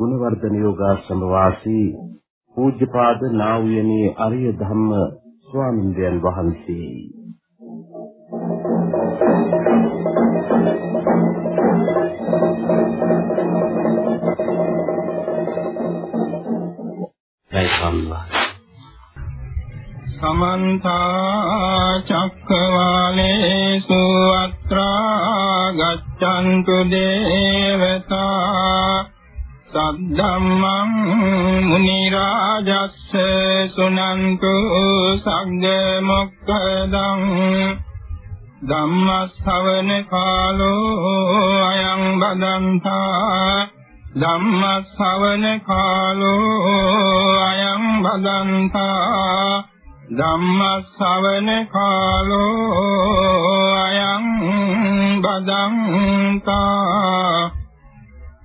ගුණවර්ධන යෝගාශ්‍රම වාසී පූජ්‍යපාද නා වූ යනේ අරිය ධම්ම ස්වාමින්දයන් වහන්සේ. සමන්ත චක්කවාලේසු අත්‍රා ගච්ඡන්තු දේවතා සද්ධම්මං මුනි රාජස්ස සුනන්තු සග්ග මොක්ඛදං ධම්මස්සවන කාලෝ අයං බදන්තා ධම්මස්සවන කාලෝ අයං බදන්තා ධම්මස්සවන කාලෝ අයං බදන්තා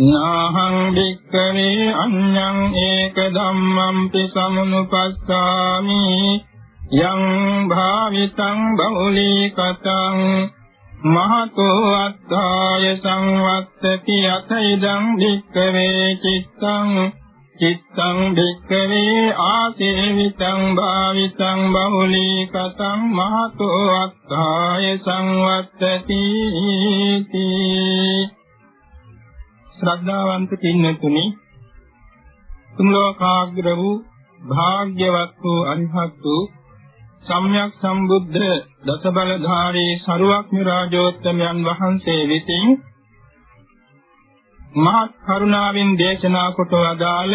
නාහං වික්ඛවේ අඤ්ඤං ඒක ධම්මං සමුනුපස්සාමි යං භාවිතං බෞලීකතං මහතෝ අත්ථාය සංවත්තති අතයිදං වික්ඛවේ චිත්තං චිත්තං භික්ඛවේ ආසේවිතං භාවිතං බහුලීකතං මහතෝ අත්ථාය සංවත්තති ශ්‍රද්ධාවන්ත පින්නතුනි තුන් ලෝකාග්‍ර වූ භාග්‍යවත් වූ අරිහත් වූ සම්්‍යක් සම්බුද්ධ දසබලධාරී සරුවක් නිරාජෝත්තමයන් වහන්සේ විසින් මහත් කරුණාවෙන් දේශනා කොට වදාළ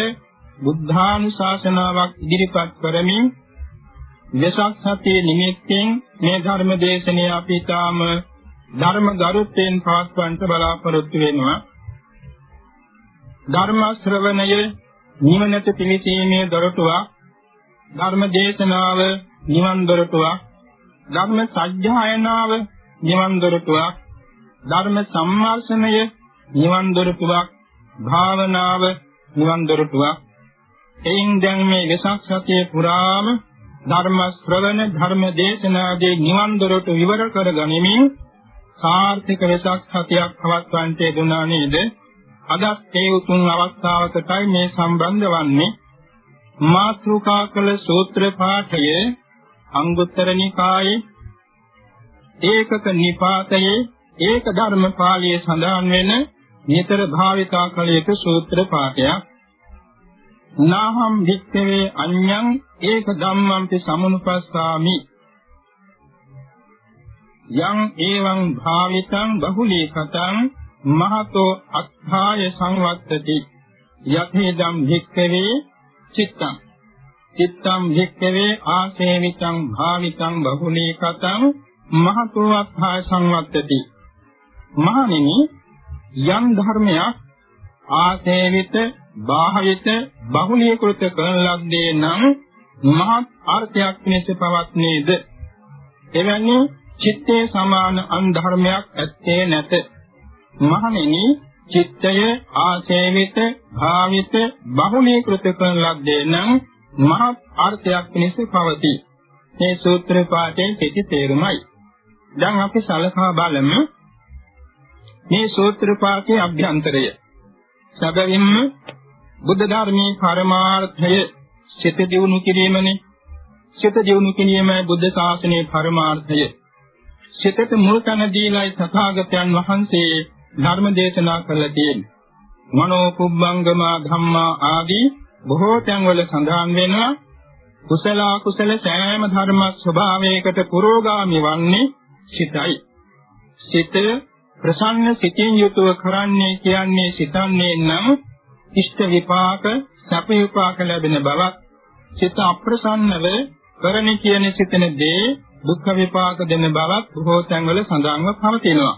බුද්ධානුශාසනාවක් ඉදිරිපත් කරමින් වෙසක් සතියේ නිමිත්තෙන් මේ ධර්ම දේශනය අපි තාම ධර්ම ගරුත්වයෙන් පවත්වන්නට බලාපොරොත්තු වෙනවා. ධර්ම ශ්‍රවණය නිවනට පිවිසීමේ දොරටුවක් ධර්ම දේශනාව නිවන් දොරටුවක් ධර්ම සත්‍යයනාව නිවන් දොරටුවක් ධර්ම සම්මාසනය නිවන් දොරටුවක් භාවනාව නිවන් දොරටුවක්. එයින් දැන් මේ වෙසක් සතිය පුරාම ධර්ම ශ්‍රවණ ධර්ම දේශනාදී නිවන් දොරටු විවර කර ගනිමින් සාර්ථක වෙසක් සතියක් පවත්වන්නට දුනා නේද? අදත් ඒ උතුම් අවස්ථාවකටයි මේ සම්බන්ධ වන්නේ මාත්‍රුකා කළ සූත්‍ර පාඨය අංගුත්තර නිකායේ ඒකක නිපාතයේ ඒක ධර්ම පාළියේ සඳහන් වෙන නිතර භාවිතා කළ යුතු සූත්‍ර පාඨයක්. නාහම් වික්ඛවේ අඤ්ඤං ඒක ධම්මංපි සමුනුපස්සාමි. යං එවං භාවිතං බහුලීකතං මහතෝ අත්ථාය සංවත්තති. යතේදම් වික්ඛවේ චිත්තං චිත්තං වික්ඛවේ ආසේවිතං භාවිතං බහුලීකතං මහතෝ අත්ථාය සංවත්තති. මහණෙනි යම් ධර්මයක් ආසේවිත බාහිත බහුලීකృత කරන ලද්දේ නම් මහත් අර්ථයක් ලෙස පවත්නේද එවැනි චිත්තේ සමාන අන්ධර්මයක් ඇත්තේ නැත මහණෙනි චිත්තය ආසේවිත භාවිත බහුලීකృత කරන ලද්දේ නම් මහත් අර්ථයක් ලෙස පවතී. මේ සූත්‍ර පාඨයේ කෙටි තේරුමයි. දැන් අපි සලකා බලමු මේ සූත්‍ර පාඨයේ අභ්‍යන්තරය. සැබවින්ම බුද්ධ ධර්මයේ පරමාර්ථය සිත දියුණු කිරීමනේ. සිත දියුණු කිරීමයි බුද්ධ ශාසනයේ පරමාර්ථය. සිතට මුල් තැන දීලායි තථාගතයන් වහන්සේ ධර්ම දේශනා කළා තියෙන්නේ මනෝ කුබ්බංගම ධම්මා ආදී බොහෝ තැන්වල සඳහන් වෙනවා කුසල අකුසල සෑම ධර්ම ස්වභාවයකට පුරෝගාමි වන්නේ සිතයි. සිත ප්‍රසන්න සිතින් යුතුව කරන්නේ කියන්නේ සිතන්නේ නම් ඉෂ්ට විපාක සැප විපාක ලැබෙන බවක් සිත අප්‍රසන්නව කරණ කියන සිතන දේ දුක්ඛ විපාක දෙන බවක් බොහෝ තැන්වල සඳහන්ව පවතිනවා.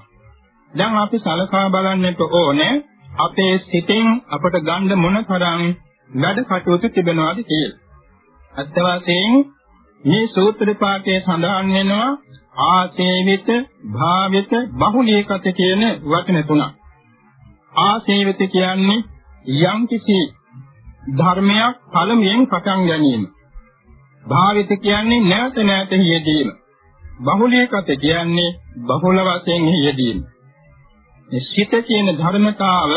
දැන් අපි සලකා බලන්නට ඕනේ අපේ සිතෙන් අපට ගන්න මොන තරම් වැඩ කටයුතු තිබෙනවද කියලා. අත්ත වශයෙන් මේ සූත්‍ර පාඨයේ සඳහන් වෙනවා ආසේවිත, භාවිත, බහුලීකත කියන වචන තුනක්. ආසේවිත කියන්නේ යම්කිසි ධර්මයක් පළමුවෙන් පටන් ගැනීම. භාවිත කියන්නේ නැවත නැවත යෙදීම. බහුලීකත කියන්නේ බහුල වශයෙන් යෙදීම. මේ සිත කියන ධර්මතාව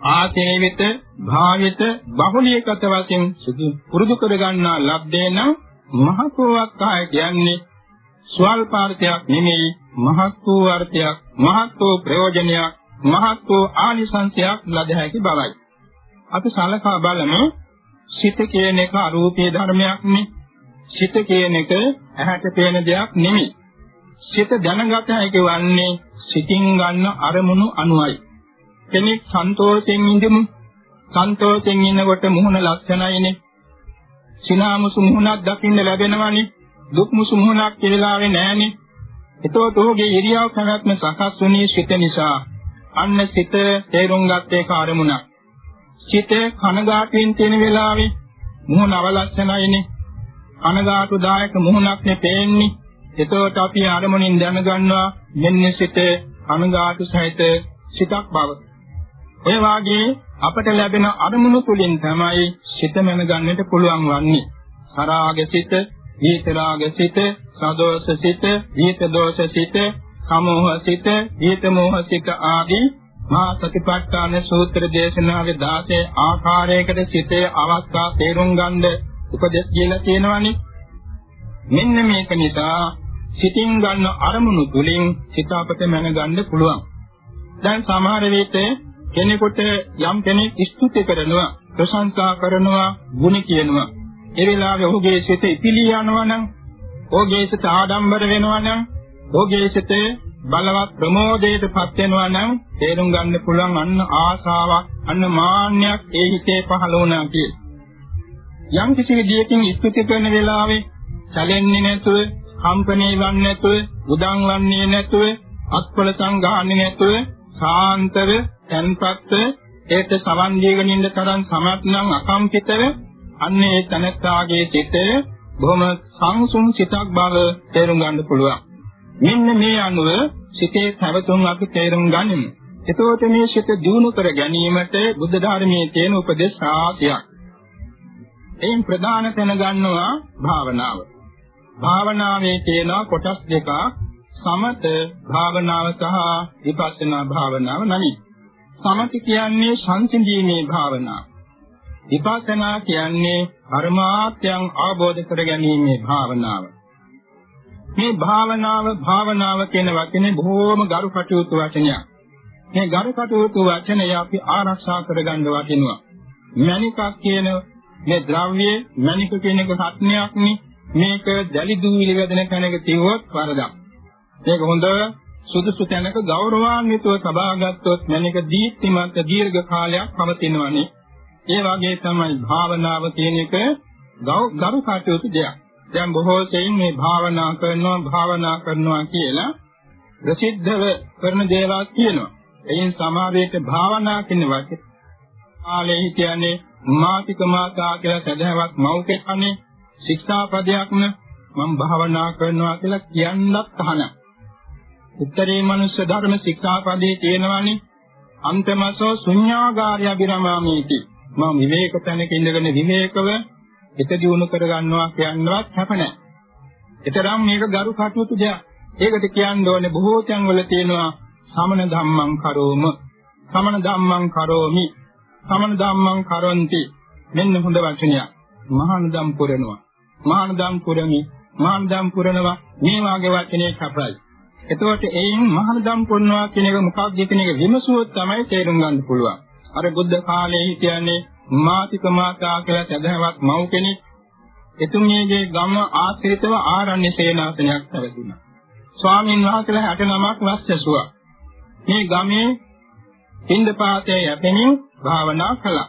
ආසේවිත භාවිත බහුලීකත වශයෙන් සුදු පුරුදු කර ගන්නා ලබ්ධේ නම් මහත්වයක් ආය කියන්නේ ස්වල්පාර්ථයක් නෙමෙයි මහත් වූ අර්ථයක් මහත් වූ ප්‍රයෝජනයක් මහත් වූ ආනිසංසයක් ලද හැකි බවයි. අපි සලකා බලමු සිත කියන එක අරූපී ධර්මයක් නේ. සිත කියන එක ඇහැට පේන දෙයක් නෙමෙයි. සිත දැනගත හැකි වන්නේ සිතින් ගන්න අරමුණු අනුවයි. කෙනෙක් සන්තෝෂයෙන් ඉඳමු. සන්තෝෂයෙන් ඉන්නකොට මුහුණ ලක්ෂණයිනේ. සිනාමුසු මුහුණක් දකින්න ලැබෙනවනේ. දුක් මුසු මුහුණක් කෙරලාවේ නෑනේ. එතකොට ඔහුගේ ඉරියව් පැවැත්ම සකස් වුණේ සිත නිසා. අන්න සිත තේරුම් ගත්තේ කාර්මුණක්. සිත කනගාටුවෙන් තියෙන වෙලාවේ මුහුණ අවලස්සනයිනේ. කනගාටුදායක මුහුණක් නේ පේන්නේ. එතකොට අපි අරමුණින් දැනගන්නවා මෙන්න සිත කනගාටු සහිත සිතක් බව. ඔය වාගේ අපට ලැබෙන අරමුණු තුලින් තමයි සිත මනගන්නට පුළුවන් වන්නේ. සරාග සිත, විතරාග සිත, සදෝෂ සිත, විත දෝෂ සිත, සමෝහ සිත, විත මෝහ සිත ආදී මා සතිපට්ඨාන සූත්‍ර දේශනාවේ 16 ආකාරයකට සිතේ අවස්ථා තේරුම් ගන්න උපදෙස් කියලා තියෙනවානේ. මෙන්න මේක නිසා සිතින් ගන්න අරමුණු තුලින් සිත අපට මනගන්න පුළුවන්. දැන් සමහර විට කෙනෙකුට යම් කෙනෙක් ස්තුති කරනවා, ප්‍රශංසා කරනවා, ගුණ කියනවා. ඒ වෙලාවේ ඔහුගේ සිත ඉතිලී යනවා නම්, ඔහුගේ සිත ආඩම්බර වෙනවා නම්, ඔහුගේ සිත බලවත් ප්‍රමෝදයටපත් වෙනවා නම් තේරුම් ගන්න පුළුවන් අන්න ආසාවක්, අන්න මාන්නයක් ඒ හිතේ පහළ වුණා කියලා. යම් කිසි විදියකින් ස්තුති කරන වෙලාවේ සැලෙන්නේ නැතුව, කම්පණය වන්නේ නැතුව, උදන් වන්නේ නැතුව, අත්පල සංගාන්නේ නැතුව, සාන්තව, තන්පත්ව ඒට සවන් දීගෙන ඉන්න තරම් සමත් නම් අකම්පිතව අන්නේ තනත්තාගේ සිත බොහොම සංසුන් සිතක් බව තේරුම් ගන්න පුළුවන්. මෙන්න මේ අනුව සිතේ පැවතුම් අපි තේරුම් ගනිමු. එතකොට මේ සිත දියුණු කර ගැනීමට බුද්ධ ධර්මයේ තියෙන උපදේශ රාශියක්. එයින් ප්‍රධාන තැන ගන්නවා භාවනාව. භාවනාවේ තියෙන කොටස් දෙකක් සමත භාවනාව සහ විපස්සනා භාවනාව නමයි. සමත කියන්නේ සංසිඳීමේ භාවනාව. විපස්සනා කියන්නේ පරමාර්ථයන් අවබෝධ කර ගැනීමේ භාවනාව. මේ භාවනාව භාවනාව කියන වචනේ බොහෝම ගරු කටයුතු වචනයක්. මේ ගරු කටයුතු වචනය අපි ආරක්ෂා කරගන්න වටිනවා. මණිකක් කියන මේ ද්‍රව්‍යයේ මණික කියන එක රත්නයක් නේ. මේක දැලි දුවිලි වැදෙන කෙනෙක් තියුවොත් වරදක්. මේක හොඳ සුදුසු තැනක ගෞරවාන්විතව සබාගත්තොත් මණික දීප්තිමත් දීර්ඝ කාලයක් පවතිනවනේ. ඒ වගේ තමයි භාවනාව කියන එක ගරු කටයුතු දෙයක්. දැන් බොහෝ සෙයින් මේ භාවනා කරනවා භාවනා කරනවා කියලා ප්‍රසිද්ධව කරන දේවල් කියනවා. එයින් සමාවේට භාවනා කියන වචනේ කාලේ කියන්නේ මාතික මාතා කියලා සදහවක් මෞකේ කන්නේ ශික්ෂාපදයක්ම මම භාවනා කරනවා කියලා කියන්නත් අහන. උත්තරේ මනුෂ්‍ය ධර්ම ශික්ෂාපදේ තියෙනවානේ අන්තමසෝ ශුඤ්ඤාගාරය විරමාමීති මම විවේක තැනක ඉඳගෙන විවේකව හිත දියුණු කර ගන්නවා කියනවත් හැප නැහැ. ඒතරම් මේක ගරු කටයුතු දෙයක්. ඒකට කියන්න ඕනේ බොහෝ තැන්වල තියෙනවා සමන ධම්මං කරෝම සමන ධම්මං කරෝමි සමන ධම්මං කරොන්ති මෙන්න හොඳ වචනයක්. මහානදම් පුරනවා. මහානදම් පුරමි මහානදම් පුරනවා මේ වාගේ වචනේ කපයි. එතකොට එයින් මහානදම් පුරනවා කියන එක මොකක්ද කියන එක විමසුවොත් තමයි තේරුම් ගන්න පුළුවන්. අර බුද්ධ කාලයේ කියන්නේ මාතික මාතා කියලා සදහවත් මව් කෙනෙක් එතුමියගේ ගම ආශ්‍රිතව ආරණ්‍ය සේනාසනයක් පැවතුණා. ස්වාමීන් වහන්සේලා 69ක් වස්සසුවා. මේ ගමේ පින්දපාතයේ යැපෙනින් භාවනා කළා.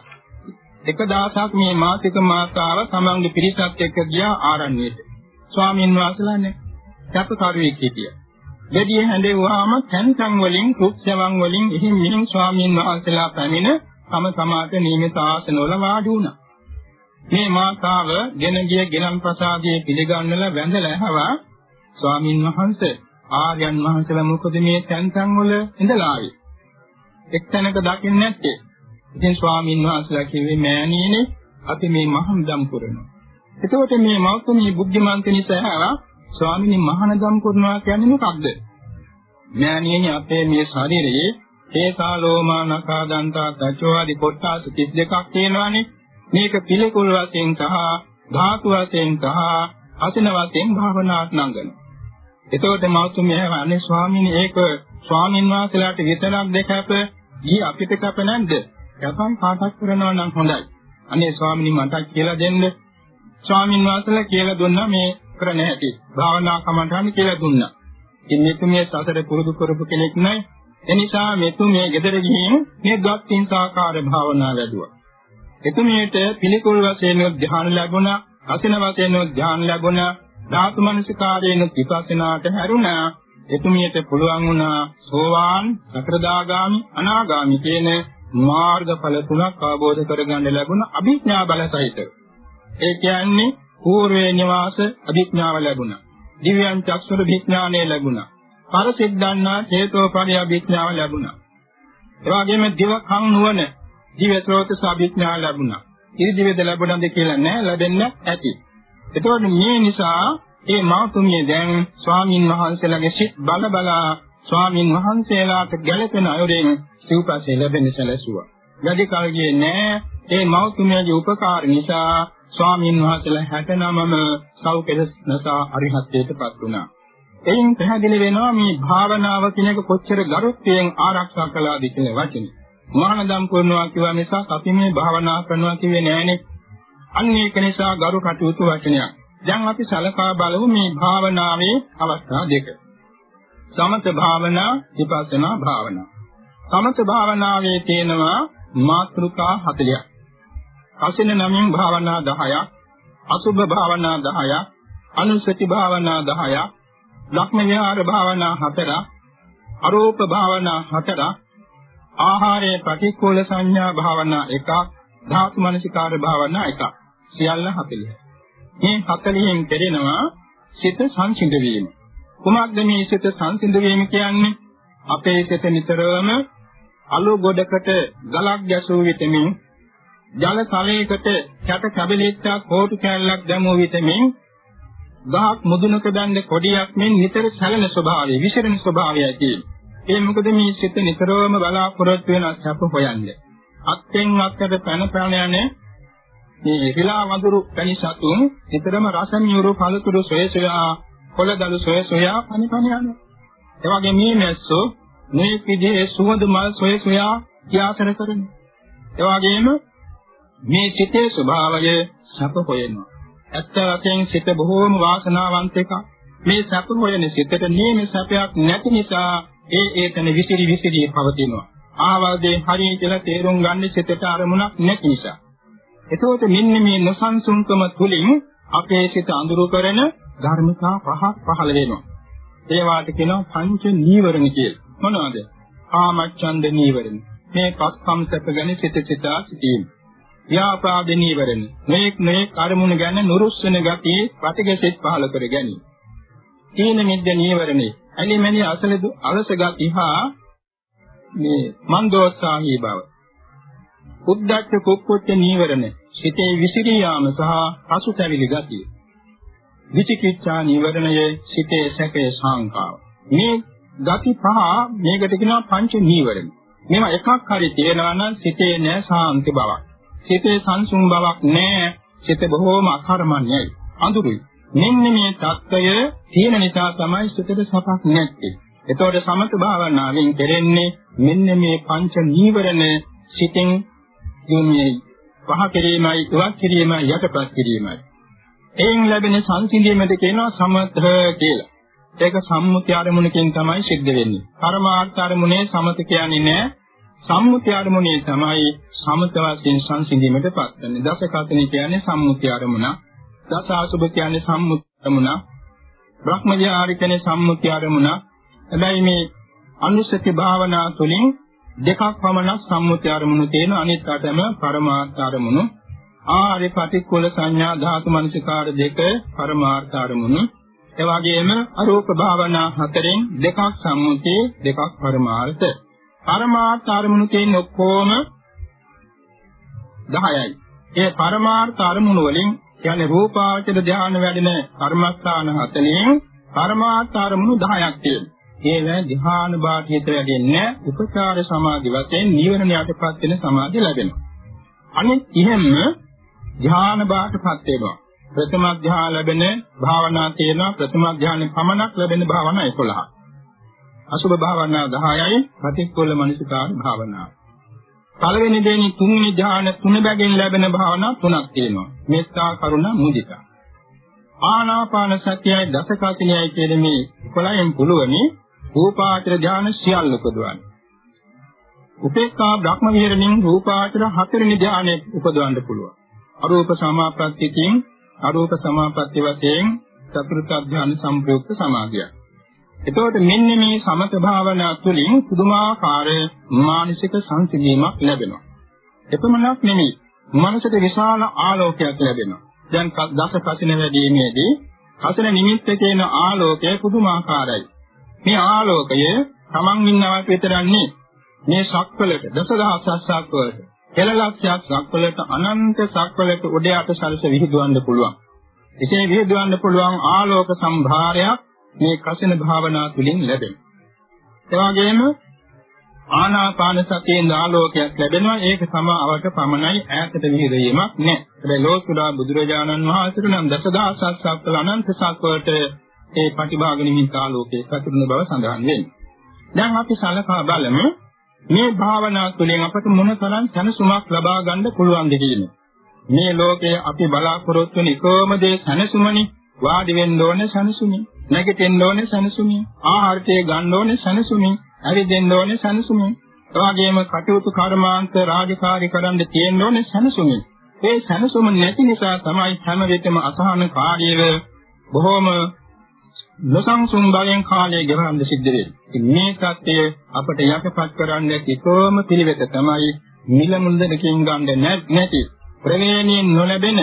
එක දවසක් මේ මාසික මාතාව තමන්ගේ පිරිසත් එක්ක ගියා ආරණ්‍යයට. ස්වාමීන් වහන්සේලානේ කැපකරුවෙක් හිටියා. දෙවිය හැඬෙව්වාම තැන් තැන් වලින් කුක්ෂවන් වලින් එහි මිහින් ස්වාමීන් වහන්සේලා පැමිණ තම සමාත නියමිත ආසනවල වාඩි වුණා. මේ මාතාව ගෙන ගිය ගෙනම් ප්‍රසාදයේ පිළිගන්නලා වැඳලා ඇහවා ස්වාමීන් වහන්සේ ආර්යයන් වහන්සේලා මොකද මේ තැන් තැන් වල ඉඳලා ආවේ? එක්තැනක දකින්නේ නැත්තේ. ඉතින් ස්වාමීන් වහන්සේලා කිව්වේ මෑණියනේ අපි මේ මහම්දම් කරනවා. එතකොට මේ මෞතුමී බුද්ධිමන්ත නිසා ඇහවා ස්වාමීනි මහානදම් කරනවා කියන්නේ මොකක්ද? මෑණියනි අපේ මේ ශරීරයේ හේසා ලෝමා නඛා දන්තා තචෝ ආදී කොටස් 32ක් තියෙනවානේ. මේක පිළිකුල් වශයෙන් සහ ධාතු වශයෙන් සහ අසින වශයෙන් භාවනාත් නංගන. එතකොට මෞතුමිය අනේ ස්වාමීනි ඒක ස්වාමින් වහන්සේලාට විතරක් දෙකප ගිය අපිට කප නැද්ද? කපන් කාටක් කරනවා නම් හොඳයි. අනේ ස්වාමීනි මට කියලා දෙන්න. ස්වාමින් වහන්සේලා කියලා දුන්නා මේ කරන හැටි. භාවනා කමඨාන කියලා දුන්නා. ඉතින් මෙතුමිය සසර පුරුදු කරපු කෙනෙක් නෑ. එනිසා මෙතුමිය ගෙදර ගිහින් මේ ද්වක්ඛින් සාකාර භාවනා වැඩුවා. එතුමියට පිළිකුල් වශයෙන් ධ්‍යාන ලැබුණා, අසින වශයෙන් ධ්‍යාන ලැබුණා, ධාතු මනසිකාරයෙන් විපස්සනාට හැරුණා. එතුමියට පුළුවන් වුණා සෝවාන්, සතරදාගාමි, අනාගාමි කියන මාර්ගඵල තුනක් අවබෝධ කරගන්න ලැබුණ අභිඥා බල සහිත. ඒ කියන්නේ పూర్වේ නිවාස අභිඥාව ලැබුණා. දිව්‍යං චක්ෂුර විඥානය ලැබුණා. පරසිද්ධාන්නා චේතෝපරිය අභිඥාව ලැබුණා. ඒ වගේම දිව කන් නුවණ දිව්‍ය ස්රෝතස අභිඥාව ලැබුණා. ඉරි දිව්‍යද ලැබුණාද කියලා නෑ ලැබෙන්න ඇති. එතකොට මේ නිසා ඒ මාතුමිය දැන් ස්වාමින් වහන්සේලාගේ සිත් බල බලා ස්වාමින් වහන්සේලාට ගැළපෙන අයුරින් සිව්පස්සේ ලැබෙන සැලසුවා. වැඩි කල ගියේ නෑ ඒ මාතුමියගේ උපකාර නිසා ස්වාමීන් වහන්සේලා 69ම සෞඛ්‍යනසා අරිහත්ත්වයටපත් වුණා. එයින් පැහැදිලි වෙනවා මේ භාවනාව කියන එක කොච්චර ගරුත්වයෙන් ආරක්ෂා කළාද කියන වචනේ. මහානදම් කරනවා කියවා නිසා අපි මේ භාවනා කරනවා කියේ නෑනේ. අන්න ඒක නිසා ගරු කටයුතු වචනයක්. දැන් අපි සලකා බලමු මේ භාවනාවේ අවස්ථා දෙක. සමත භාවනා, විපස්සනා භාවනා. සමත භාවනාවේ තියෙනවා මාත්‍රිකා 40ක්. කසින නමින් භාවනා 10ක්, අසුභ භාවනා 10ක්, අනුසති භාවනා 10ක්, ලක්ම විහාර භාවනා 4ක්, අරූප භාවනා 4ක්, ආහාරයේ ප්‍රතිකූල සංඥා භාවනා 1ක්, ධාතු මනසිකාර භාවනා 1ක්. සියල්ල 40. මේ 40න් කෙරෙනවා සිත සංසිඳ වීම. කුමක්ද මේ සිත සංසිඳ වීම කියන්නේ? අපේ සිත නිතරම අලු ගොඩකට ගලක් ගැසූ විටමින් ජල තලයකට කැට කැබලිච්චක් කෝටු කැල්ලක් දැමුව විටමින් ගහක් මුදුනක දැන්න කොඩියක් මෙන් නිතර සැලෙන ස්වභාවය විසිරෙන ස්වභාවයයි තියෙන්නේ. ඒ මොකද මේ සිත නිතරම බලාපොරොත්තු වෙන සැප හොයන්නේ. අත්ෙන් අත්තට පැන පැන යන්නේ මේ හිලා වඳුරු පැණි සතුන් නිතරම රස මියුරු පළතුරු සොය සොයා කොළදළු සොය සොයා පනි පනි යනවා. ඒ වගේ මේ මැස්සෝ මේ විදිහේ සුවඳ මල් සොය සොයා ක්‍රියාකර කරනවා. ඒ වගේම මේ සිතේ ස්වභාවය සැප හොයනවා. ඇත්ත වශයෙන් සිත බොහෝම වාසනාවන්ත එකක්. මේ සැප හොයන සිතට නියම සැපයක් නැති නිසා ඒ ඒතන විසිරි විසිරි පවතිනවා. ආවාදේ හරිය කියලා තේරුම් ගන්න සිතට අරමුණක් නැති නිසා. එතකොට මෙන්න මේ නොසන්සුන්කම තුලින් අපේ සිත අඳුරු කරන ධර්මතා පහක් පහළ වෙනවා. ඒවාට කියනවා පංච නීවරණ කියලා. මොනවද? කාමච්ඡන්ද නීවරණ. මේ පස්කම් සැප ගැන සිත සිතා සිටීම. ව්‍යාපාද නීවරණ මේක් මේක් අරමුණ ගැන නුරුස්සන ගතිය ප්‍රතිගසෙත් පහල කර ගැනීම. තීන මිද්ද නීවරණේ ඇලිමැනි අසලදු අලස ගති හා මේ මන්දෝත්සාහී බව. උද්දච්ච කුක්කුච්ච නීවරණ සිතේ විසිරී යාම සහ පසුතැවිලි ගතිය. විචිකිච්ඡා නීවරණය සිතේ සැකේ සංකාව. මේ ගති පහ මේකට කියනවා පංච නීවරණ. මේවා එකක් හරි තේනවා නම් සිතේ නෑ සාන්ති බවක්. සිතේ සංසුන් බවක් නෑ. සිත බොහෝම අකර්මණ්‍යයි. අඳුරුයි. මෙන්න මේ தত্ত্বය තියෙන නිසා තමයි සිතේ සපක් නැත්තේ. එතකොට සමත භාවනාවෙන් කෙරෙන්නේ මෙන්න මේ පංච නීවරණ සිතෙන් යොමුයි පහ කිරීමයි ඉවත් කිරීමයි යටපත් කිරීමයි එයින් ලැබෙන සංසිඳීමද කියනවා සමත කියලා. ඒක සම්මුති අරමුණකින් තමයි සිද්ධ වෙන්නේ. පරමාර්ථ අරමුණේ සමත කියන්නේ නෑ. සම්මුති අරමුණේ තමයි සමත වශයෙන් සංසිඳීමටපත් වෙන්නේ. දස කතන කියන්නේ සම්මුති අරමුණ. දස අසුබ කියන්නේ සම්මුති අරමුණ. බ්‍රහ්මජාරි කියන්නේ සම්මුති අරමුණ. හැබැයි මේ අනුසති භාවනා තුළින් දෙකක් පමණක් සම්මුති අරමුණු තියෙන අනිත් අටම පරමාර්ථ අරමුණු. ආර්ය පටික්කුල සංඥා ධාතු මනසිකාර දෙක පරමාර්ථ අරමුණු. ඒ වගේම අරූප භාවනා හතරෙන් දෙකක් සම්මුතිය දෙකක් පරමාර්ථ. පරමාර්ථ අරමුණු තියෙන ඔක්කොම 10යි. ඒ පරමාර්ථ අරමුණු වලින් කියන්නේ රූපාවචර ධානය වැඩෙන කර්මස්ථාන හතලින් පරමාර්ථ අරමුණු 10ක් තියෙනවා. ඒව ධ්‍යාන භාගයට වැඩෙන්නේ උපචාර සමාධි වශයෙන් නිවරණයටපත් වෙන සමාධිය ලැබෙනවා. අනිත් ඉහෙම ධ්‍යාන භාගයටපත් වෙනවා. ප්‍රථම ධ්‍යාන ලැබෙන භාවනා තියෙනවා ප්‍රථම ධ්‍යානෙ පමණක් ලැබෙන භාවනා 11. අසුභ භාවනා 10යි ප්‍රතික්කුල මනසිකාර භාවනාව. පළවෙනි දෙවෙනි තුන්වෙනි ධ්‍යාන තුන බැගින් ලැබෙන භාවනා තුනක් තියෙනවා. මෙත්තා කරුණා මුදිතා. ආනාපාන සතියයි දසකසිනියයි කියන මේ 11න් පුළුවනි රූපාචර ධානය සියල්ල උපදවන්න. උපේක්ඛා බ්‍රහ්ම විහරණින් රූපාචර හතරෙනි ධානය උපදවන්න පුළුවන්. අරූප සමාපත්තියකින් අරූප සමාපත්තිය වශයෙන් චතුර්ථ ධානය සම්ප්‍රයුක්ත සමාධිය. එතකොට මෙන්න මේ සමත භාවනා තුළින් පුදුමාකාර මානසික සංසිඳීමක් ලැබෙනවා. එපමණක් නෙමෙයි මනසට විශාල ආලෝකයක් ලැබෙනවා. දැන් දස කසින වැඩිීමේදී කසින නිමිත්ත කියන ආලෝකය පුදුමාකාරයි. මේ ආලෝකය තමන් ඉන්නවට විතරන්නේ මේ ශක්වලට දසදහසක් ශක්වලට කෙලලක්ෂයක් ශක්වලට අනන්ත ශක්වලට උඩ යට සරස විහිදුවන්න පුළුවන්. එසේ විහිදුවන්න පුළුවන් ආලෝක සම්භාරයක් මේ කසින භාවනා තුළින් ලැබෙනවා. ඒ වගේම ආනාපාන සතියෙන් ආලෝකයක් ලැබෙනවා ඒක සමාවට පමණයි ඈතට විහිදීමක් නෑ. හැබැයි ලෝකුරා බුදුරජාණන් වහන්සේට නම් දසදහසක් ශක්වල අනන්ත ශක්වලට ඒ ප්‍රතිභාග නිමිත්ත ආලෝකයේ පැතුරුන බව සඳහන් වෙන්නේ. දැන් අපි සලකා බලමු මේ භාවනා තුළින් අපට මොනතරම් සැනසුමක් ලබා ගන්න පුළුවන්ද කියන්නේ. මේ ලෝකයේ අපි බලාපොරොත්තු වෙන එකම දේ සැනසුමනි. වාඩි වෙන්න ඕනේ සැනසුමි. නැගිටින්න ඕනේ සැනසුමි. ආහාරය ගන්න ඕනේ සැනසුමි. ඇවිදින්න ඕනේ සැනසුමි. එවාගෙම කටයුතු කර්මාන්ත රාජකාරී කරන්න තියෙන්න ඕනේ සැනසුමි. ඒ සැනසුම නැති නිසා තමයි හැම විටම අසහන කාර්යව බොහොම නොසංසුන් භවයෙන් කාලය ගෙවන්න සිද්ධ වෙන්නේ. මේ தත්ත්වය අපට යටපත් කරන්න එකම පිළිවෙත තමයි මිල මුල්දකින් ගන්න නැති ප්‍රවේණියෙන් නොලැබෙන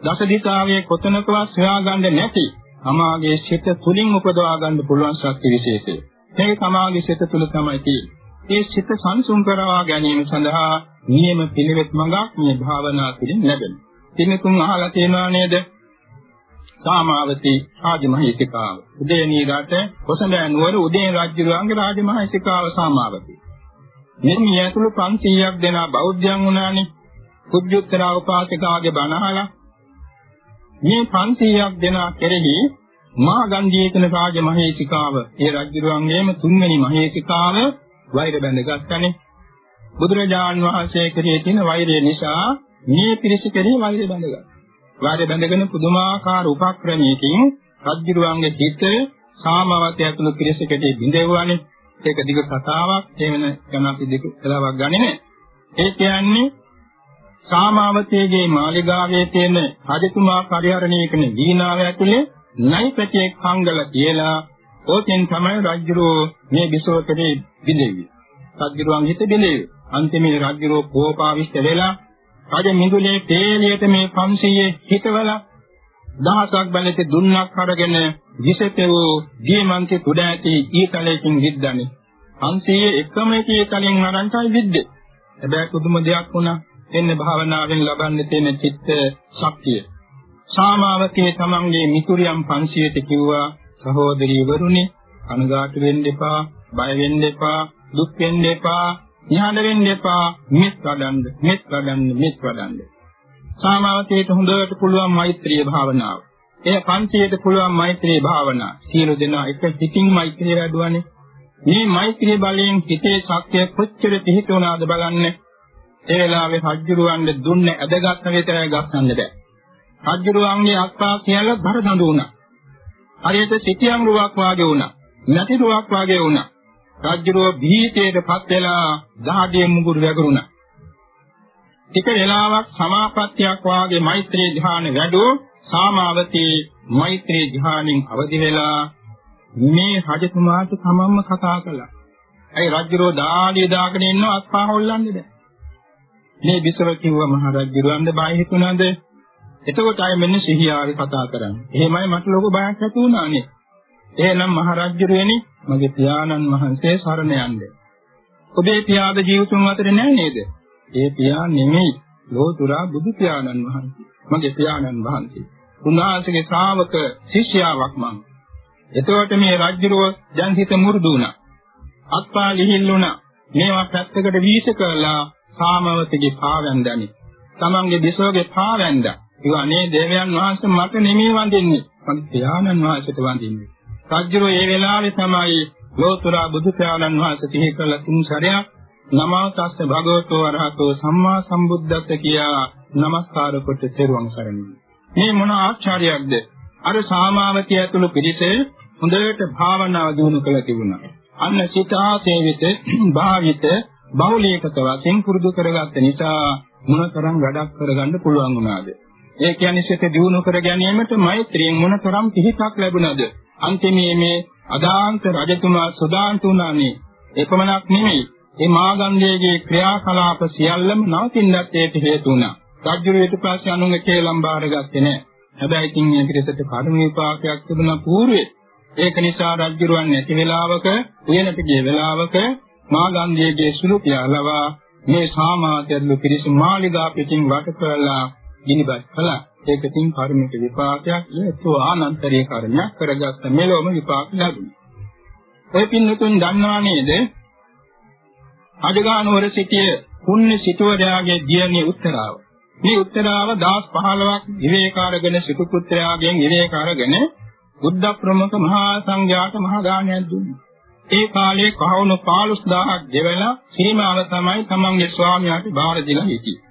දස දිශාවේ කොතනකවත් සොයාගන්න නැති තමාගේ සිත තුලින් උපදවා ගන්න පුළුවන් ශක්ති විශේෂය. මේක තමාගේ සිත තුල තමයි තියෙන්නේ. ඒ සිත සංසුන් කරවා ගැනීම සඳහා නියම පිළිවෙත් මඟක් මේ භාවනා තුළින් ලැබෙනවා. තිනතුන් අහලා තියෙනවා නේද? සාමාවතී රාජමහේසිකාව. උදේනී රට කොසඹෑ නුවර උදේන රජුගේ රාජමහේසිකාව සාමාවතී. මෙන්න ඇතුළු 500ක් දෙනා බෞද්ධයන් වුණානේ. කුජුත්තර උපාසිකාගේ බණ අහලා මේ 500ක් දෙනා කෙරෙහි මහා ගන්ධීතන රාජමහේසිකාව ඒ රජුරුවන්ගේම තුන්වෙනි මහේසිකාව වෛර බැඳගත්තනේ. බුදුරජාන් වහන්සේ කෙරෙහි තියෙන වෛරය නිසා මේ පිරිස කෙරෙහි වෛරය බැඳගත්තා. වාරය බැඳගෙන පුදුමාකාර උපක්‍රමයකින් රජ්ජුරුවන්ගේ හිත සාමවතය ඇතුළු පිරිසකට බිඳෙවුවානේ. ඒක දිග කතාවක්. ඒ වෙන යන අපි දෙක කලාවක් ගන්නෙ නෑ. ඒ කියන්නේ සාමාවතීගේ මාලිගාවේ තියෙන රජතුමා පරිහරණය කරන දීනාව ඇතුලේ නයිපැටියෙක් හංගලා කියලා ඕකෙන් තමයි රජුරෝ මේ විසෝකේ බිඳෙවි. රජුරුවන් හිත බිඳෙවි. අන්තිමේ රජුරෝ කෝපාවිෂ්ඨ වෙලා රජ මිඳුලේ තේලියට මේ 500 හිතවලා දහසක් බැලට දුන්නක් අරගෙන විසතේ වූ දීමන්ති තුඩ ඇති ඊතලයකින් විද්දන්නේ 500 එකම එකේ තලින් අරන්ටයි විද්දේ. හැබැයි පුදුම දෙයක් වුණා. එන්න භාවනාවෙන් ලබන්න තියෙන චිත්ත ශක්තිය. සාමාවතී තමන්ගේ මිතුරියන් 500ට කිව්වා සහෝදරී වරුනි අනුගාට වෙන්න එපා බය වෙන්න එපා දුක් වෙන්න එපා ඥාන වෙන්න එපා. මෙත් වඩන්න මෙත් වඩන්න මෙත් වඩන්න. සාමාවතේට හොඳට පුළුවන් මෛත්‍රී භාවනාව. එය පන්තියට පුළුවන් මෛත්‍රී භාවනාව සියලු දෙනා එක පිටින් මෛත්‍රිය වැඩුවානේ මේ මෛත්‍රී බලයෙන් හිතේ ශක්තිය කොච්චර පිහිටුණාද බලන්න. ඒ වෙලාවේ හජ්ජුරුවන්ට දුන්න ඇදගත් විතරයි ගස්සන්න බෑ. රජුරුවන්ගේ අත්පා සියල්ල බර දඬු වුණා. හරියට සිටියම් රුවක් වාගේ වුණා. නැති රුවක් වාගේ වුණා. රජුරුව භීතයටපත් වෙලා දහඩිය මුගුරු වැගුරුණා. ටික වෙලාවක් සමාපත්තියක් වාගේ මෛත්‍රී ධ්‍යාන වැඩුව සාමාවතී මෛත්‍රී ධ්‍යානෙන් අවදි වෙලා මේ රජතුමාට තමන්ම කතා කළා. ඇයි රජුරෝ දාඩිය දාගෙන ඉන්නව අත්පා හොල්ලන්නේ දැන්. මේ විසව කිව්ව මහ රජුරවන්ද බය හිතුණාද? එතකොට අය මෙන්න සිහියාවේ කතා කරන්නේ. එහෙමයි මට ලොකු බයක් ඇති වුණානේ. එහෙනම් මහ රජුරෙනි මගේ පියාණන් වහන්සේ සරණ යන්නේ. ඔබේ පියාද ජීවිතුන් අතර නෑ නේද? ඒ පියා නෙමෙයි ලෝතුරා බුදු පියාණන් වහන්සේ. මගේ පියාණන් වහන්සේ. උන්වහන්සේගේ ශ්‍රාවක ශිෂ්‍යාවක් මම. එතකොට මේ රජුරෝ දැන් හිත මුරුදු වුණා. අත්පා ලිහිල්ුණා. මේවා පැත්තකට වීස කළා සාමවතගේ පාවැන්දනි. තමන්ගේ බිසෝගේ පාවැන්දා. ඉවනේ දේවයන් වහන්සේ මට නෙමෙයි වඳින්නේ. මගේ පියාණන් වහන්සේට වඳින්නේ. රජුරෝ ඒ වෙලාවේ තමයි ලෝතුරා බුදු පියාණන් වහන්සේ සිහි කළ තුන් සැරයක් නමෝ තස්ස භගවතෝ අරහතෝ සම්මා සම්බුද්දස්ස කියා নমස්කාර කොට තෙරුවන් සරණයි. මේ මොන ආශ්චර්යයක්ද? අර සාමාවතිය ඇතුළු පිරිස හොඳට භාවනාව දිනු කළ තිබුණා. අන්න සිතා සේවිත භාවිත බහුලීකත වශයෙන් පුරුදු කරගත්ත නිසා මොනතරම් වැඩක් කරගන්න පුළුවන් වුණාද? ඒ කියන්නේ සිත දිනු කර ගැනීමට මෛත්‍රියෙන් මොනතරම් පිහිටක් ලැබුණාද? අන්තිමේ මේ අදාන්ත රජතුමා සුදාන්ත උනානේ එපමණක් නෙමෙයි ඒ මාගන්ධයේගේ ක්‍රියාකලාප සියල්ලම නවතින්නත් ඒට හේතු වුණා. රජුරු ඊට පස්සේ අනුන්ගේ කේලම් බාරගත්තේ නැහැ. හැබැයි ඉතින් මේ පිටසට කර්ම විපාකයක් තිබුණා పూర్වේ. ඒක නිසා රජුරුවන් නැති වෙලාවක උයනට ගිය වෙලාවක මාගන්ධයේගේ සුළු පියාලවා මේ සාමාත්‍යලු පිරිස මාලිගා පිටින් වට කරලා ගිනිබත් කළා. ඒක තින් කර්මික විපාකයක් හේතු ආනන්තරී කර්මයක් කරගත්ත මෙලොවම විපාක ලැබුණා. ඔය පින්නතුන් දන්නා නේද? අජගානුවර සිටිය පුණ්‍ය සිටුවරයාගේ දියණිය උත්තරාව. මේ උත්තරාව දවස් 15ක් විවේකාරගෙන සිටු පුත්‍රයාගෙන් විවේකාරගෙන බුද්ධ ප්‍රමුඛ මහා සංඝයාට මහා දානයක් දුන්නා. ඒ කාලේ කහවණු 15000ක් දෙවලා සිරිමාව තමයි තමන්ගේ ස්වාමියාට බාර දීලා හිටියේ.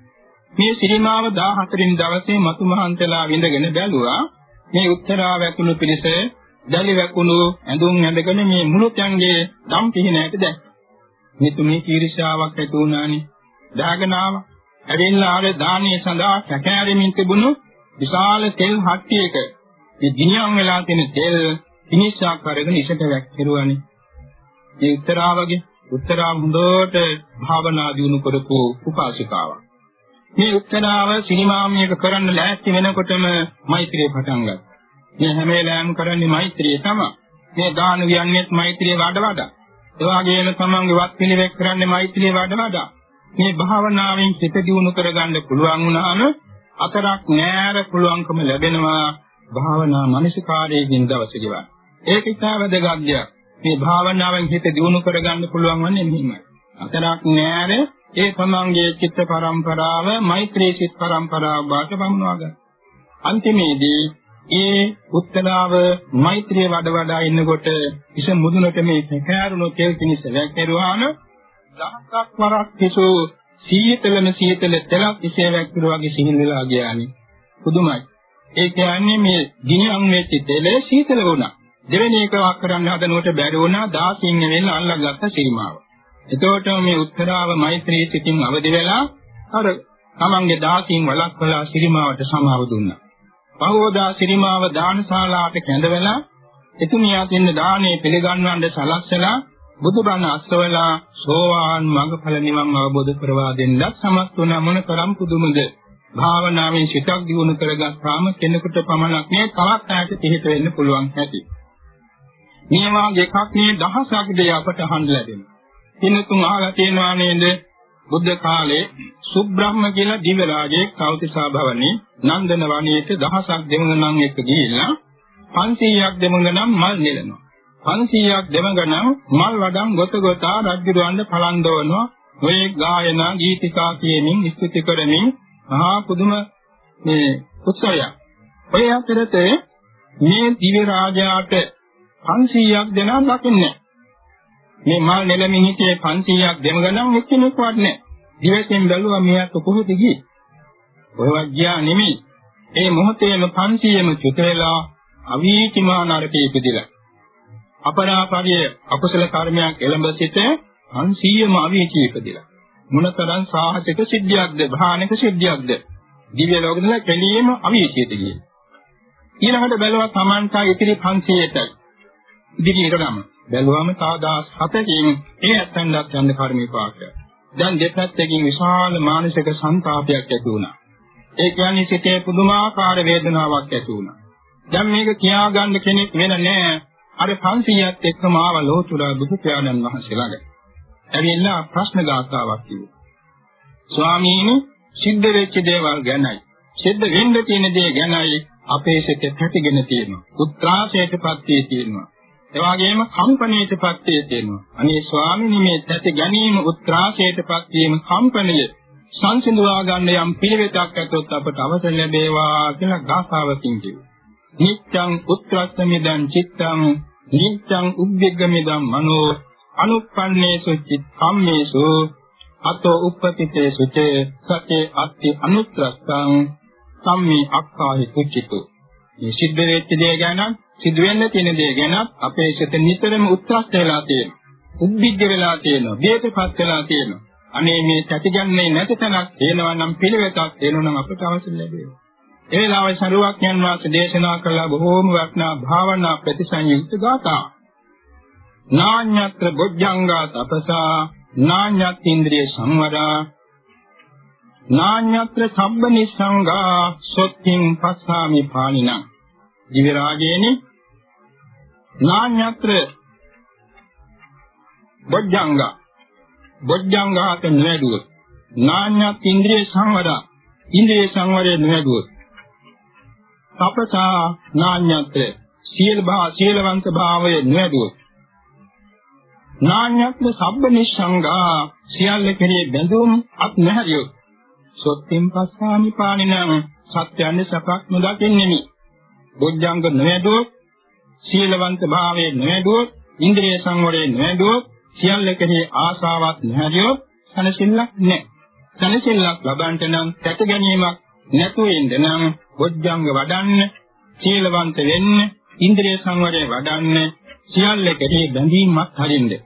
මේ සිරිමාව 14 වෙනි දවසේ මතු මහන්තලා විඳගෙන බැලුවා මේ උත්තරාව ඇතුළු පිරිස දැලි වැකුණු ඇඳුම් ඇඳගෙන මේ මුළුතැන්ගේ දම් පිහිනයට දැක්කා. මේ තුමේ කීර්ෂාවක් ඇති වුණානේ. දාගෙන ආවා. ඇවිල්ලා ආවේ දානීය සඳහා සැකෑරෙමින් තිබුණු විශාල තෙල් හට්ටියක මේ ගිනියම් වෙලා තියෙන තෙල් පිනිස්සක් අරගෙන ඉසට වැක්කිරුවානේ. මේ උත්තරාවගේ උත්තරා හොඳට භාවනා දිනු කරපු උපාසිකාවක්. මේ උත්තරාව සිනමාමයක කරන්න ලෑස්ති වෙනකොටම මෛත්‍රිය පටන් ගත්තා. මේ හැම වෙලාවෙම කරන්නේ මෛත්‍රිය තමයි. මේ දාන වියන්නේත් මෛත්‍රිය වඩ වඩා. ඒ වගේම තමන්ගේ වත් පිළිවෙක් කරන්නේ මෛත්‍රිය වඩ වඩා. මේ භාවනාවෙන් සිත දියුණු කරගන්න පුළුවන් වුණාම අතරක් නෑර පුළුවන්කම ලැබෙනවා භාවනා මනසිකාරයෙන් දවස ගෙවන්න. ඒක ඉතා වැදගත් දෙයක්. මේ භාවනාවෙන් හිත දියුණු කරගන්න පුළුවන් වන්නේ මෙහිමයි. අතරක් නෑර ඒ තමන්ගේ චිත්ත පරම්පරාව මෛත්‍රී චිත්ත පරම්පරාව බාට පමුණවා ගන්න. අන්තිමේදී ඒ උත්තනාව මෛත්‍රිය වඩ වඩා ඉන්නකොට ඉස මුදුනට මේ කෑරුණු තෙල් පිනිස වැක්කිරුවාම දහසක් වරක් කිසු සීතලම සීතල තෙලක් ඉසේ වැක්කිරුවා වගේ සිහිල් වෙලා ගියානේ. පුදුමයි. ඒ කියන්නේ මේ ගිනියම් වෙච්ච තෙලේ සීතල වුණා. දෙවෙනි එක වක් කරන්න හදනකොට බැරි වුණා 16 වෙනි අල්ලගත්ත සීමාව. එතකොට මේ උත්තරාව මෛත්‍රී සිතින් අවදි වෙලා අර තමන්ගේ 16 වලක්වලා සීමාවට සමාව දුන්නා. පහවදා සිරිමාව දානශාලාවට කැඳවලා එතුමියා දෙන්න දානේ පිළිගන්වන්න සලස්සලා බුදුබණ අස්වලා සෝවාන් මඟඵල නිවන් අවබෝධ කරවා දෙන්නත් සමත් වුණ මොනතරම් පුදුමද භාවනාවෙන් සිතක් දියුණු කරගත්තාම කෙනෙකුට පමණක් නේ තවත් ඈත පිහිට වෙන්න පුළුවන් ඇති. මේ වාගේ එකක් මේ දහසක් දෙය අපට අහන්න ලැබෙනවා. කිනුතුන් අහලා තියෙනවා නේද? බුද්ධ කාලේ සුබ්‍රහ්ම කියලා දිව්‍ය රාජයෙක් කෞතිසා භවනේ නන්දන වනයේට දහසක් දෙමඟ නම් එක්ක ගිහිල්ලා 500ක් දෙමඟ නම් මල් නෙලනවා. 500ක් දෙමඟ නම් මල් වඩම් ගොත ගොතා රජුරවන්න පලන් දවනවා. ඔය ගායනා ගීතිකා කියමින් ස්තුති කරමින් මහා පුදුම මේ උත්සවයක්. ඔය අතරතේ මේ දිව්‍ය රාජයාට 500ක් දෙනා දකින්නේ මේ මල් නෙලමින් හිටියේ 500ක් දෙමඟ නම් එක්කෙනෙක්වත් නැහැ. දිවසෙන් බැලුවා මෙයාට කොහොමද ගියේ? ඔයවත් ගියා නෙමෙයි. ඒ මොහොතේම 500ම චුත වෙලා අවීචිමා නරකේ ඉපදිලා. අපරාපරිය අකුසල කර්මයක් එළඹ සිට 500ම අවීචී ඉපදිලා. මොනතරම් සාහසික සිද්ධියක්ද භානක සිද්ධියක්ද දිව්‍ය ලෝකෙදල කෙලියම අවීචියට ගියේ. ඊළඟට බැලුවා Tamanta ඉතිරි 500ටයි. ඉදිරියට ගම. බැලුවම තාදාස් 7කින් ඒ ඇත්තන්වත් යන්න කර්ම විපාකයක්. දැන් දෙපැත්තකින් විශාල මානසික සංතාපයක් ඇති වුණා. ඒ කියන්නේ සිතේ පුදුමාකාර වේදනාවක් ඇති වුණා. දැන් මේක කියාගන්න කෙනෙක් වෙන නෑ. අර 500ත් එක්කම ආව ලෝතුරා බුදු පියාණන් වහන්සේ ළඟ. ඇවිල්ලා ප්‍රශ්න ගාථාවක් කිව්වා. ස්වාමීනි සිද්ධ වෙච්ච දේවල් ගැනයි සිද්ධ වෙන්න තියෙන දේ ගැනයි අපේ සිත පැතිගෙන තියෙනවා. උත්‍රාසයටපත් වී තියෙනවා. ඒ වගේම කම්පණයටපත් වී තියෙනවා. අනේ ස්වාමීනි මේ පැති ගැනීම උත්‍රාසයටපත් වීම කම්පණය සංසිඳවා ගන්න යම් පිළිවෙතක් ඇතොත් අපට අවසර ලැබේවා කියලා ගාථාවකින් කිව්වා. නිච්ඡං උත්‍රස්සමිදං චිත්තං නිච්ඡං උබ්බෙග්ගමිදං මනෝ අනුප්පන්නේසු චිත් කම්මේසු අතෝ උප්පතිතේසු චේ සතේ අත්ති අනුත්‍රස්සං සම්මේ අක්ඛාහි කුච්චිතු මේ සිද්ධ වෙච්ච දේ ගැන සිදු වෙන්න තියෙන දේ ගැන අපේ සිත නිතරම උත්‍රාස්ත වෙලා තියෙනවා. උද්විග්ග වෙලා තියෙනවා. බේතපත් වෙලා තියෙනවා. අනේ මේ තැතිගන්නේ නැති තැනක් තියෙනවා නම් පිළිවෙතක් තියෙනවා නම් අපට අවශ්‍ය ලැබෙනවා. ඒ වෙලාවේ සරුවක්ඥන් වහන්සේ දේශනා කළ බොහෝම වටිනා භාවනා ප්‍රතිසංයුක්ත ගාථා. නාඤ්ඤත්‍ර බොජ්ජංගා තපසා නාඤ්ඤත් ඉන්ද්‍රිය සංවරා නාඤ්ඤත්‍ර සම්බ නිස්සංගා සොත්තිං පස්සාමි පානිනං දිව්‍ය රාජේනි නාඤ්ඤත්‍ර බොජ්ජංගා. බොජ්ජංගාට නොවැඩුවොත් නාඤ්ඤත් ඉන්ද්‍රිය සංවරා. ඉන්ද්‍රිය සංවරය නොවැඩුවොත් තපසා නාඤ්ඤත්‍ර. සීල භා සීලවන්ත භාවය නොවැඩුවොත් නාඤ්ඤත්ම සබ්බ නිස්සංගා. සියල්ල කෙරේ බැඳුම් අත් නැහැරියොත්. සොත්තින් පස්සාමි පානිනම් සත්‍යන්නේ සපක් නොදකින්නෙමි. බොජ්ජංග නොවැඩුවොත් සීලවන්ත භාවයේ නොවැඩුවොත් ඉන්ද්‍රිය සංවරයේ නොවැඩුවොත් සියල්ල කෙරේ ආසාවක් නැහැරියොත් සනසිල්ලක් නැහැ. සනසිල්ලක් ලබන්නට නම් තැක ගැනීමක් නැතුව ඉන්න නම් බොජ්ජංග වඩන්න සීලවන්ත වෙන්න ඉන්ද්‍රිය සංවරය වඩන්න සියල්ල කෙරේ බැඳීමක් හරින්නේ.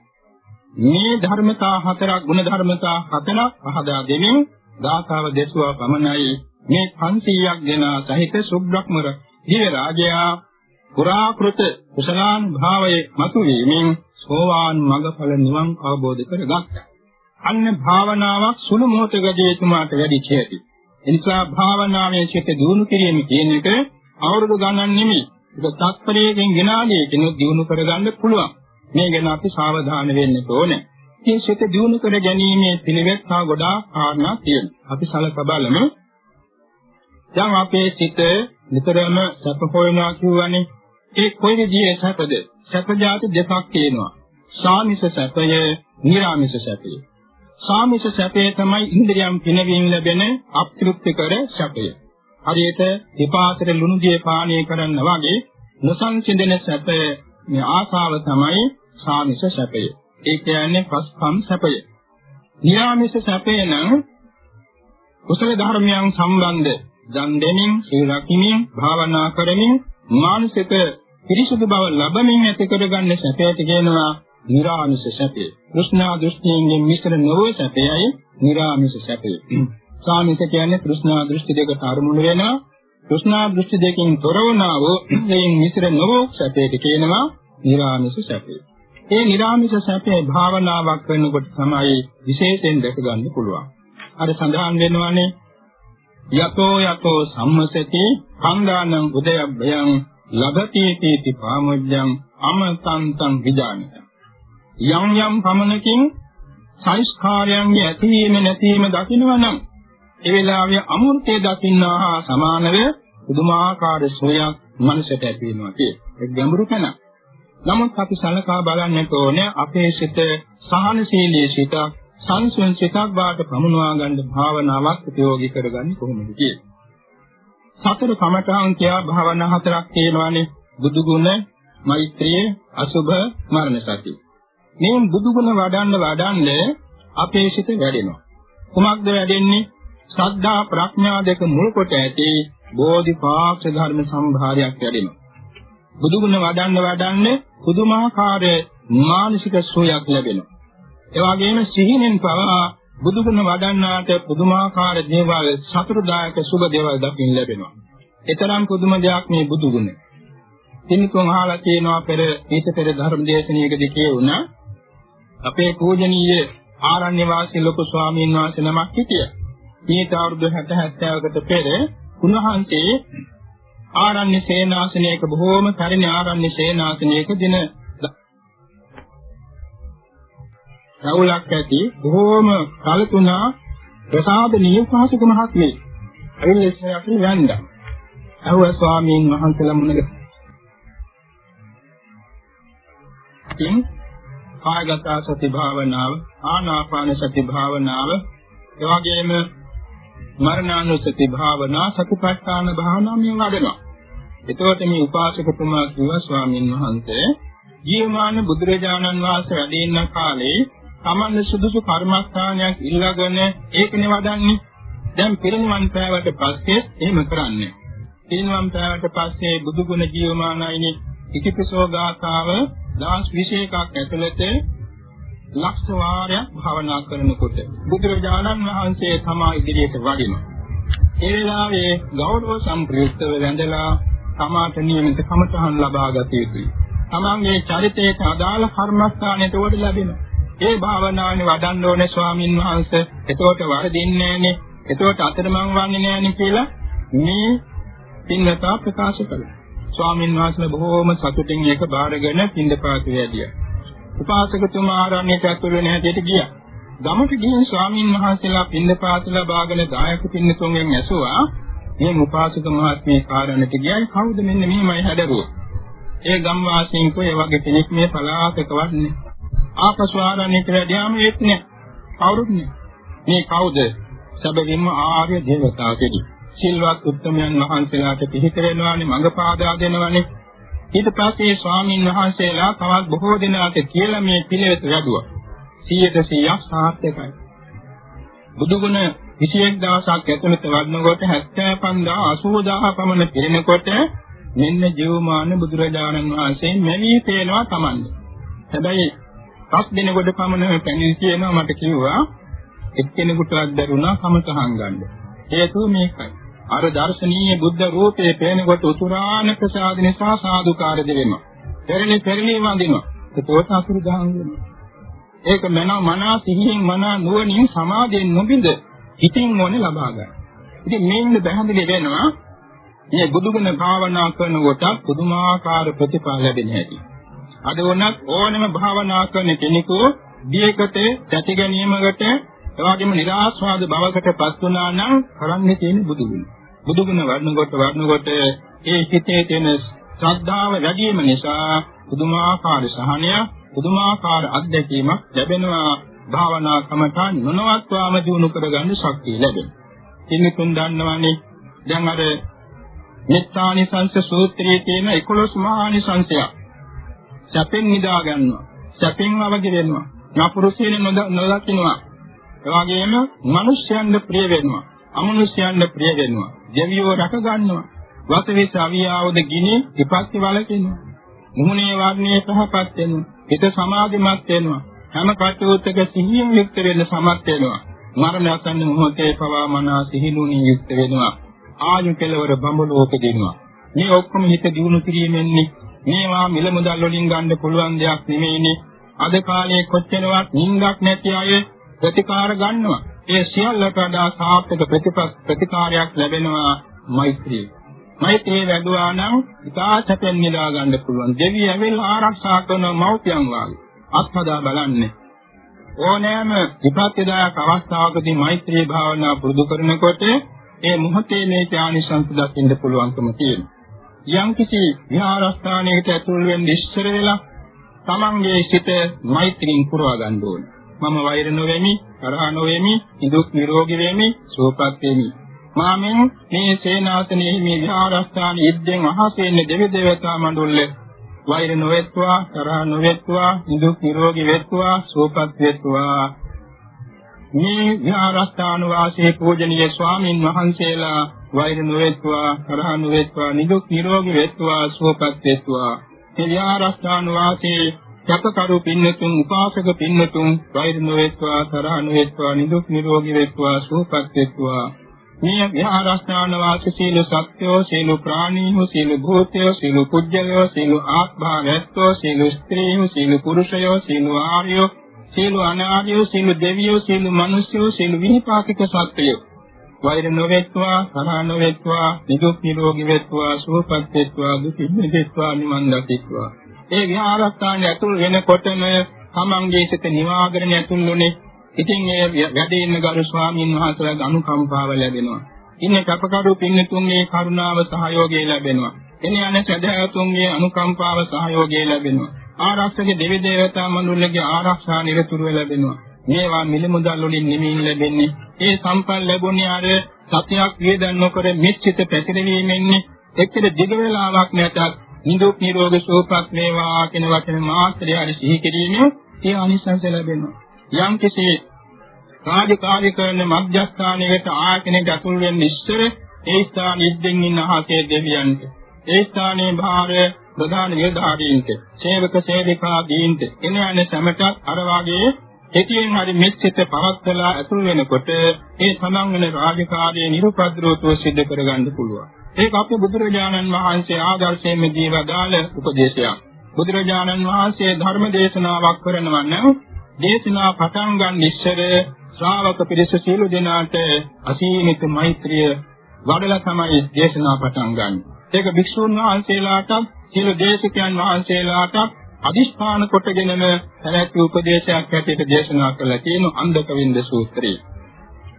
මේ ධර්මතා හතරක් ගුණ ධර්මතා හතරක් පහදා දෙමින් දාතාව දෙසුවා පමණයි. මේ 500ක් දෙනා සහිත සුබ්‍රක්‍මර දිව රාජයා පුරාකෘත කුසලාන් භාවයේ මතුවීමෙන් සෝවාන් මඟඵල නිවන් අවබෝධ කරගත්තා. අන්න භාවනාවක් සුළු මොහොතකදී එතුමාට වැඩි චේති. එනිසා භාවනාවේ සිට දිනු කිරීම කියන එක අවුරුදු ගණන් නෙමෙයි. ඒක තත්පරයෙන් ගෙනාදී කෙනෙක් දිනු කරගන්න පුළුවන්. මේ ගැන අපි සාවධාන වෙන්න ඕනේ. ඉතින් සිත දියුණු කර ගැනීමේ පිළිවෙත් හා ගොඩාක් කාරණා තියෙනවා. අපි සලකා බලමු. දැන් අපේ සිත නිතරම සැප හොයනවා කියවනේ. ඒ කොයි විදිහේ සැපද? සැප જાති දෙකක් තියෙනවා. සාමිස සැපය, නිර්ාමිස සැපය. සාමිස සැපය තමයි ඉන්ද්‍රියම් පිනවීම ලැබෙන අප්‍තෘප්තිකර සැපය. හරියට විපාතර ලුණු දිය පානය කරන්න වගේ නොසංසිඳන සැපය මේ ආසාව තමයි සාමිස සැපය. ඒ කියන්නේ පස්පම් සැපය. නියාමිස සැපය නම් කුසල ධර්මයන් සම්බන්ධ දන් දෙමින්, සීල රකිමින්, භාවනා කරමින් මානසික පිරිසුදු බව ලැබමින් ඇති කරගන්න සැපයට කියනවා නිරාමිස සැපය. කෘෂ්ණා දෘෂ්ටියෙන් මිශ්‍ර නොවන සැපයයි නිරාමිස සැපය. සාමිත කියන්නේ කෘෂ්ණා දෘෂ්ටි දෙකට අරමුණු වෙනවා. කෘෂ්ණා දෘෂ්ටි දෙකෙන් තොර වුණා වූ එයින් මිශ්‍ර නොවූ සැපයට කියනවා නිරාමිස සැපය. ඒ නිරාමිස සැපේ භාවනාවක් කරනකොට තමයි විශේෂයෙන් දැක ගන්න පුළුවන්. අර සඳහන් වෙනවානේ යතෝ යතෝ සම්මසති කන්දානං උදයබ්බයං ලබති තීති පාමුජ්ජං අමතන්තං විජානිත. යම් යම් පමණකින් සංස්කාරයන්ගේ ඇතිවීම නැතිවීම දකින්නවනම් ඒ වෙලාවේ අමෘතය දකින්නා හා සමානව පුදුමාකාර සෝයක් මනසට ඇති වෙනවා කියේ. ඒ ගැඹුරු කෙනා. නමුත් අපි සලකා බලන්නට ඕනේ අපේ සිත සහනශීලී සිතක් සංසුන් සිතක් වාට පමුණවා ගන්න භාවනාවක් ප්‍රයෝගී කරගන්නේ කොහොමද කියලා. සතර කමඨාන් කියා භාවනා හතරක් තියෙනවානේ. බුදු ගුණ, මෛත්‍රිය, අසුභ, මරණ සති. මේ බුදු ගුණ වඩන්න වඩන්න අපේ සිත වැඩෙනවා. කුමක්ද වැඩෙන්නේ? ශ්‍රද්ධා ප්‍රඥා දෙක මුල් කොට ඇති බෝධිපාක්ෂ ධර්ම සම්භාරයක් ලැබෙනවා. බුදුගුණ වඩන්න වඩන්න පුදුමාකාර මානසික සුවයක් ලැබෙනවා. ඒ වගේම සිහිනෙන් පවා බුදුගුණ වඩන්නාට පුදුමාකාර දේවල් සතුටුදායක සුබ දේවල් දකින්න ලැබෙනවා. ඒතරම් පුදුම දෙයක් මේ බුදුගුණ. තින්කෝන් අහලා තියෙනවා පෙර ඊට පෙර ධර්ම දේශනාවකදී කියුණා අපේ පූජනීය ආරණ්‍ය වාසී ලොකු ස්වාමීන් වහන්සේ නමක් හිටියා. ඊට අවුරුදු 60 70කට පෙර උන්වහන්සේ ආරණ්‍ය සේනාසනයක බොහෝම පරිණි ආරණ්‍ය සේනාසනයක දින රවුලක් ඇති බොහෝම කලතුණා ප්‍රසාදනීය පහසුක මහත්මේ ඇවිල්ලා අපි යන්දා. අහුව ස්වාමීන් වහන්සේලා මුණග. ඉතින් කායගත සති භාවනාව, ආනාපාන සති භාවනාව, එවැගේම මරණානුසති භාවනා, සතිපට්ඨාන භාවනා මේ වඩනවා. එතකොට මේ උපාසකතුමා කිව්වා ස්වාමීන් වහන්සේ ජීවමාන බුදුරජාණන් වහන්සේ වැඩ ඉන්න කාලේ තමන්ගේ සුදුසු කර්මස්ථානයක් ඉල්ලාගෙන ඒකනේ වඩන්නේ. දැන් පිරිනිවන් පෑවට පස්සේ එහෙම කරන්නේ. පිරිනිවන් පෑවට පස්සේ බුදු ගුණ ජීවමානයිනේ ඉතිපිසෝ ගාථාව දවස් 21ක් ඇතුළත ලක්ෂ වාරයක් භාවනා කරනකොට බුදුරජාණන් වහන්සේ තමා ඉදිරියට වඩිනවා. ඒ වෙලාවේ ගෞරව සම්ප්‍රයුක්තව වැඳලා තමාට නියමිත කමතහන් ලබා ගත යුතුයි. තමන්ගේ චරිතයට අදාළ කර්මස්ථානයට උඩ ලැබෙනවා. ඒ භාවනාවනේ වඩන්න ඕනේ ස්වාමින් වහන්සේ. එතකොට වරදින්නේ නැහනේ. එතකොට අතරමං වන්නේ නැහනේ කියලා මේ පින්වතා ප්‍රකාශ කළා. ස්වාමින් වහන්සේ බොහෝම සතුටින් ඒක බාරගෙන පින්දපාත වැඩියා. උපාසකතුමා ආරණ්‍යයට ඇතුළු වෙන හැටියට ගියා. ගමට ගිහින් ස්වාමින් වහන්සේලා පින්දපාතලා බාගෙන දායක පින්නතුන්ගෙන් ඇසුවා මේ උපාසක මහත්මේ කාරණට ගියයි කවුද මෙන්න මෙහෙමයි හැදරුවා. ඒ ගම් වාසීන් කොයි වගේ කෙනෙක් මේ පලාතක වන්නේ. ආපසු ආරණ්‍යයට වැඩියාම ඒත් නෑ. කවුරුත් නෑ. මේ කවුද? සැබවින්ම ආර්ය දේවතා කෙනෙක්. සිල්වත් උත්තමයන් වහන්සේලාට පිහිට වෙනවානේ මඟ පාදා දෙනවානේ. ඊට පස්සේ ස්වාමින් වහන්සේලා තවත් බොහෝ දෙනාට කියලා මේ පිළිවෙත වැඩුවා. 100ට 100ක් සාර්ථකයි. බුදුගුණ 21 දවසක් ඇතුළත වඩනකොට 75000 80000 පමණ පිරෙනකොට මෙන්න ජීවමාන බුදුරජාණන් වහන්සේ මෙවි පේනවා Tamande. හැබැයි පස් දිනකට පමණ පැමිණ කියනවා මට කිව්වා එක්කෙනෙකුටවත් දරුණා කමතහන් ගන්න. හේතුව මේකයි. අර දර්ශනීය බුද්ධ රූපයේ පේනකොට උතුරාන ප්‍රසාද නිසා සාදුකාර දෙවෙනවා. පෙරණි පෙරණි වඳිනවා. ඒකෝට අසුරු දහන් වෙනවා. ඒක මන මනා සිහියෙන් මනා නුවණින් සමාධියෙන් නොබින්ද හිතින් මොනේ ලබා ගන්න. ඉතින් මේන්න බහැඳිලි වෙනවා මේ බුදුගුණ භාවනා කරනකොට පුදුමාකාර ප්‍රතිඵල ලැබෙන හැටි. අද වුණත් ඕනෑම භාවනා කරන කෙනෙකු දියකට ඇති ගැනීමකට එවාගෙම නිරාස්වාද භවකටපත් වුණා නම් කරන්නේ තියෙන බුදුගුණ. බුදුගුණ වඩනකොට වඩනකොට ඒ හිතේ තියෙන ශ්‍රද්ධාව වැඩි වීම නිසා පුදුමාකාර සහනය පුදුමාකාර අත්දැකීමක් ලැබෙනවා භාවනා කමඨාන් නොනවත්වාම දිනු කරගන්න ශක්තිය ලැබෙනවා. ඉන්නතුන් දන්නවනේ දැන් අර මෙත්තානිසංස සූත්‍රයේ තියෙන 11 මහානිසංසයක්. සැපෙන් නිදා ගන්නවා. සැපෙන් අවදි වෙනවා. නපුරුසින නොදකින්නවා. එවාගෙම මිනිස්යන්ට ප්‍රිය වෙනවා. අමනුෂ්‍යයන්ට ප්‍රිය වෙනවා. දෙවියෝ රැක ගන්නවා. වසවිස අවියාවද ගිනි විපත්ති වලකිනවා. මුහුණේ වර්ණයේ පහපත් වෙනවා. හිත සමාධිමත් වෙනවා. හැම කටයුත්තක සිහියෙන් යුක්ත වෙන්න සමත් වෙනවා. මරණ අසන්න මොහොතේ පවා මනා සිහිනුනින් යුක්ත වෙනවා. ආයු කෙලවර බඹලෝක දෙනවා. මේ ඔක්කොම හිත දියුණු කිරීමෙන්නේ මේවා මිල මුදල් වලින් ගන්න පුළුවන් දෙයක් නෙමෙයිනේ. අද කාලේ කොච්චරවත් නිින්දක් නැති අය ප්‍රතිකාර ගන්නවා. ඒ සියල්ලට වඩා සාර්ථක ප්‍රතිකාරයක් ලැබෙනවා මෛත්‍රිය. මෛත්‍රිය වැඩුවා නම් ඉතාලතෙන් නිදා ගන්න පුළුවන්. දෙවියන් ඇවිල්ලා ආරක්ෂා කරන මව්පියන් වාගේ. අත්හදා බලන්නේ. ඕනෑම විපත්තිදායක අවස්ථාවකදී මෛත්‍රී භාවනා පුරුදු කරනකොට ඒ මොහොතේ මේ ඥානිසංස දකින්න පුළුවන්කම තියෙනවා. යම්කිසි විහාරස්ථානයකට ඇතුල් වෙන්න ඉස්සර වෙලා තමන්ගේ සිත මෛත්‍රියෙන් පුරවා ගන්න ඕනේ. මම වෛර නොවෙමි, තරහ නොවෙමි, ඉදුක් නිරෝගී වෙමි, සුවපත් වෙමි. මාමින් මේ සේනාසනයේ මේ විහාරස්ථාන ඉද්දෙන් අහසෙන්නේ දෙවි දේවතා මඬුල්ලේ වෛර නොවෙත්වා, තරහ නොවෙත්වා, ඉදුක් නිරෝගී වෙත්වා, සුවපත් වෙත්වා. මේ විහාරස්ථාන වාසී පූජනීය ස්වාමින් වහන්සේලා වෛර නොවේත්වා තරහ නොවේත්වා නිදුක් නිරෝගී වේත්වා සුවපත් වේත්වා. මේ විහාරස්ථාන වාසී සැපකරු පින්නතුන් උපාසක පින්නතුන් වෛර නොවේත්වා තරහ නොවේත්වා නිදුක් නිරෝගී වේත්වා සුවපත් වේත්වා. මේ විහාරස්ථාන වාසී සීල සත්‍යෝ සීල ප්‍රාණීහු සීල භූතයෝ සීල කුජ්ජලයෝ සීල ආත්මාවැත්තෝ සීල ස්ත්‍රීහු සීල පුරුෂයෝ සීල ආර්යෝ සීල අනාර්යෝ සීල දෙවියෝ සීල මිනිස්යෝ සීල විහිපාකික සත්‍යයෝ වෛර නොවේත්වා තරහ නොවේත්වා නිදුක් නිරෝගී වේත්වා සුවපත් වේත්වා දුකින් මිදෙත්වා නිවන් දකිත්වා ඒ විහාරස්ථානයේ ඇතුල් වෙනකොටම තමන්ගේ සිත නිවාගෙන ඇතුල්ුනේ ඉතින් ඒ වැඩේ ඉන්න ගරු ස්වාමීන් වහන්සේලාගේ අනුකම්පාව ලැබෙනවා. ඉන්නේ කපකරු පින්නතුන්ගේ කරුණාව සහයෝගය ලැබෙනවා. එනේ අනේ සදහතුන්ගේ අනුකම්පාව සහයෝගය ලැබෙනවා. ආරක්ෂක දෙවි දේවතා මනුල්ලගේ ආරක්ෂා නිරතුරුව ලැබෙනවා. මේවා මිලමුදල් වලින් නෙමෙයි ලැබෙන්නේ. ඒ සම්පල් ලැබුණේ අර සත්‍යයක් වේදන් නොකර මිච්ඡිත පැතිරවීමෙන්නේ. එක්කද දිග වේලාවක් නැතත් නිදුක් නිරෝගී සුවපත් වේවා කියන වචන මාත්‍රය හරි සිහි කිරීමෙන් ඒ අනිසංස ලැබෙනවා. යම් කිසි රාජකාරී කරන මධ්‍යස්ථානයකට ආයතනයට ඇතුල් වෙන්න ඉස්සර ඒ ස්ථාන ඉද්දෙන් ඉන්න අහසේ දෙවියන්ට ඒ ස්ථානයේ භාර ප්‍රධාන නිලධාරීන්ට සේවක සේවිකා දීන්ට එන යන සැමටත් අර වාගේ හිතියෙන් හරි මෙච්චිත පවත්ලා ඇතුල් වෙනකොට ඒ තමන් වෙන රාජකාරිය නිරුපද්‍රවතුව සිද්ධ කරගන්න පුළුවන්. ඒක අපේ බුදුරජාණන් වහන්සේ ආදර්ශයෙන් දීවදාල උපදේශයක්. බුදුරජාණන් වහන්සේ ධර්ම දේශනාවක් කරනවා නම් දේශනා පටන් ගන්න ඉස්සර ශ්‍රාවක පිරිස සියලු දෙනාට අසීමිත මෛත්‍රිය වඩලා තමයි දේශනා පටන් ගන්න. ඒක භික්ෂුන් වහන්සේලාට සියලු දේශකයන් වහන්සේලාට අදිෂ්ඨාන කොටගෙනම පැවැත්වූ උපදේශයක් හැටියට දේශනා කළා කියන අන්ධකවින්ද සූත්‍රය.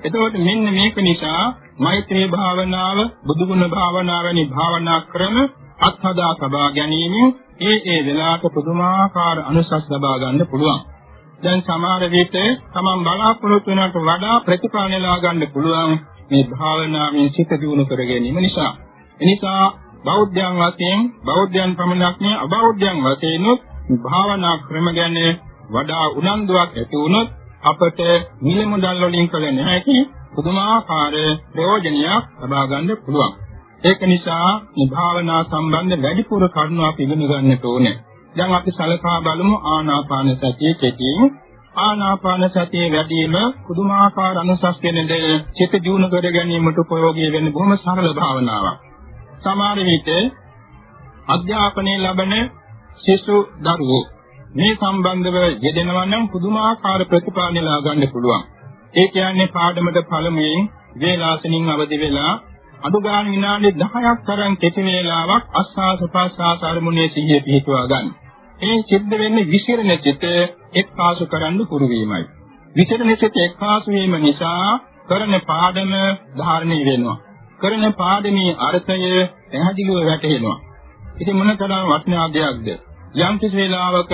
එතකොට මෙන්න මේක නිසා මෛත්‍රී භාවනාව, බුදුගුණ භාවනාව වැනි භාවනා ක්‍රම අත්හදා සබා ගැනීම ඒ ඒ වෙලාවට පුදුමාකාර අනුසස් ලබා ගන්න පුළුවන්. දැන් සමහර විට තමන් බලාපොරොත්තු වෙනට වඩා ප්‍රතිඵල නෙලා ගන්න පුළුවන් මේ භාවනාවෙන් සිත දියුණු කර ගැනීම නිසා. එනිසා බෞද්ධයන් වශයෙන් බෞද්ධයන් පමණක් නෙවෙයි අබෞද්ධයන් වශයෙන් භාවනා ක්‍රම ගැන වඩා උනන්දුවක් ඇති වුණොත් අපට මිල මුදල් වලින් කළ නොහැකි පුදුමාකාර ප්‍රයෝජනයක් ලබා ගන්න පුළුවන්. ඒක නිසා මේ භාවනා සම්බන්ධ වැඩිපුර කරුණු අපි ඉගෙන ගන්නට ඕනේ. දැන් අපි සලකා බලමු ආනාපාන සතිය කෙටියෙන්. ආනාපාන සතිය වැඩිම පුදුමාකාර අනුසස් වෙන දෙය චිත දියුණු කර ගැනීමට ප්‍රයෝගී වෙන බොහොම සරල භාවනාවක්. සමහර විට අධ්‍යාපනයේ ලබන ශිශු දරුවෝ මේ සම්බන්ධව යෙදෙනවා නම් පුදුමාකාර ප්‍රතිඵල ලා ගන්න පුළුවන්. ඒ කියන්නේ පාඩමට පළමුවෙන් වේලාසනින් අවදි වෙලා අඩු ගාන විනාඩි 10ක් තරම් කෙටි වේලාවක් අස්වාස ප්‍රස්වාස අරමුණේ සිහිය පිහිටුවා ගන්න. ඒ සිද්ධ වෙන්නේ විසිරෙන සිත එක්පාසු කරන්න පුරු වීමයි. විසිරෙන සිත එක්පාසු වීම නිසා කරන පාඩම ධාරණය වෙනවා. කරන පාඩමේ අර්ථය පැහැදිලිව වැටහෙනවා. ඉතින් මොනතරම් වටිනා දෙයක්ද? යම් කිසි වෙලාවක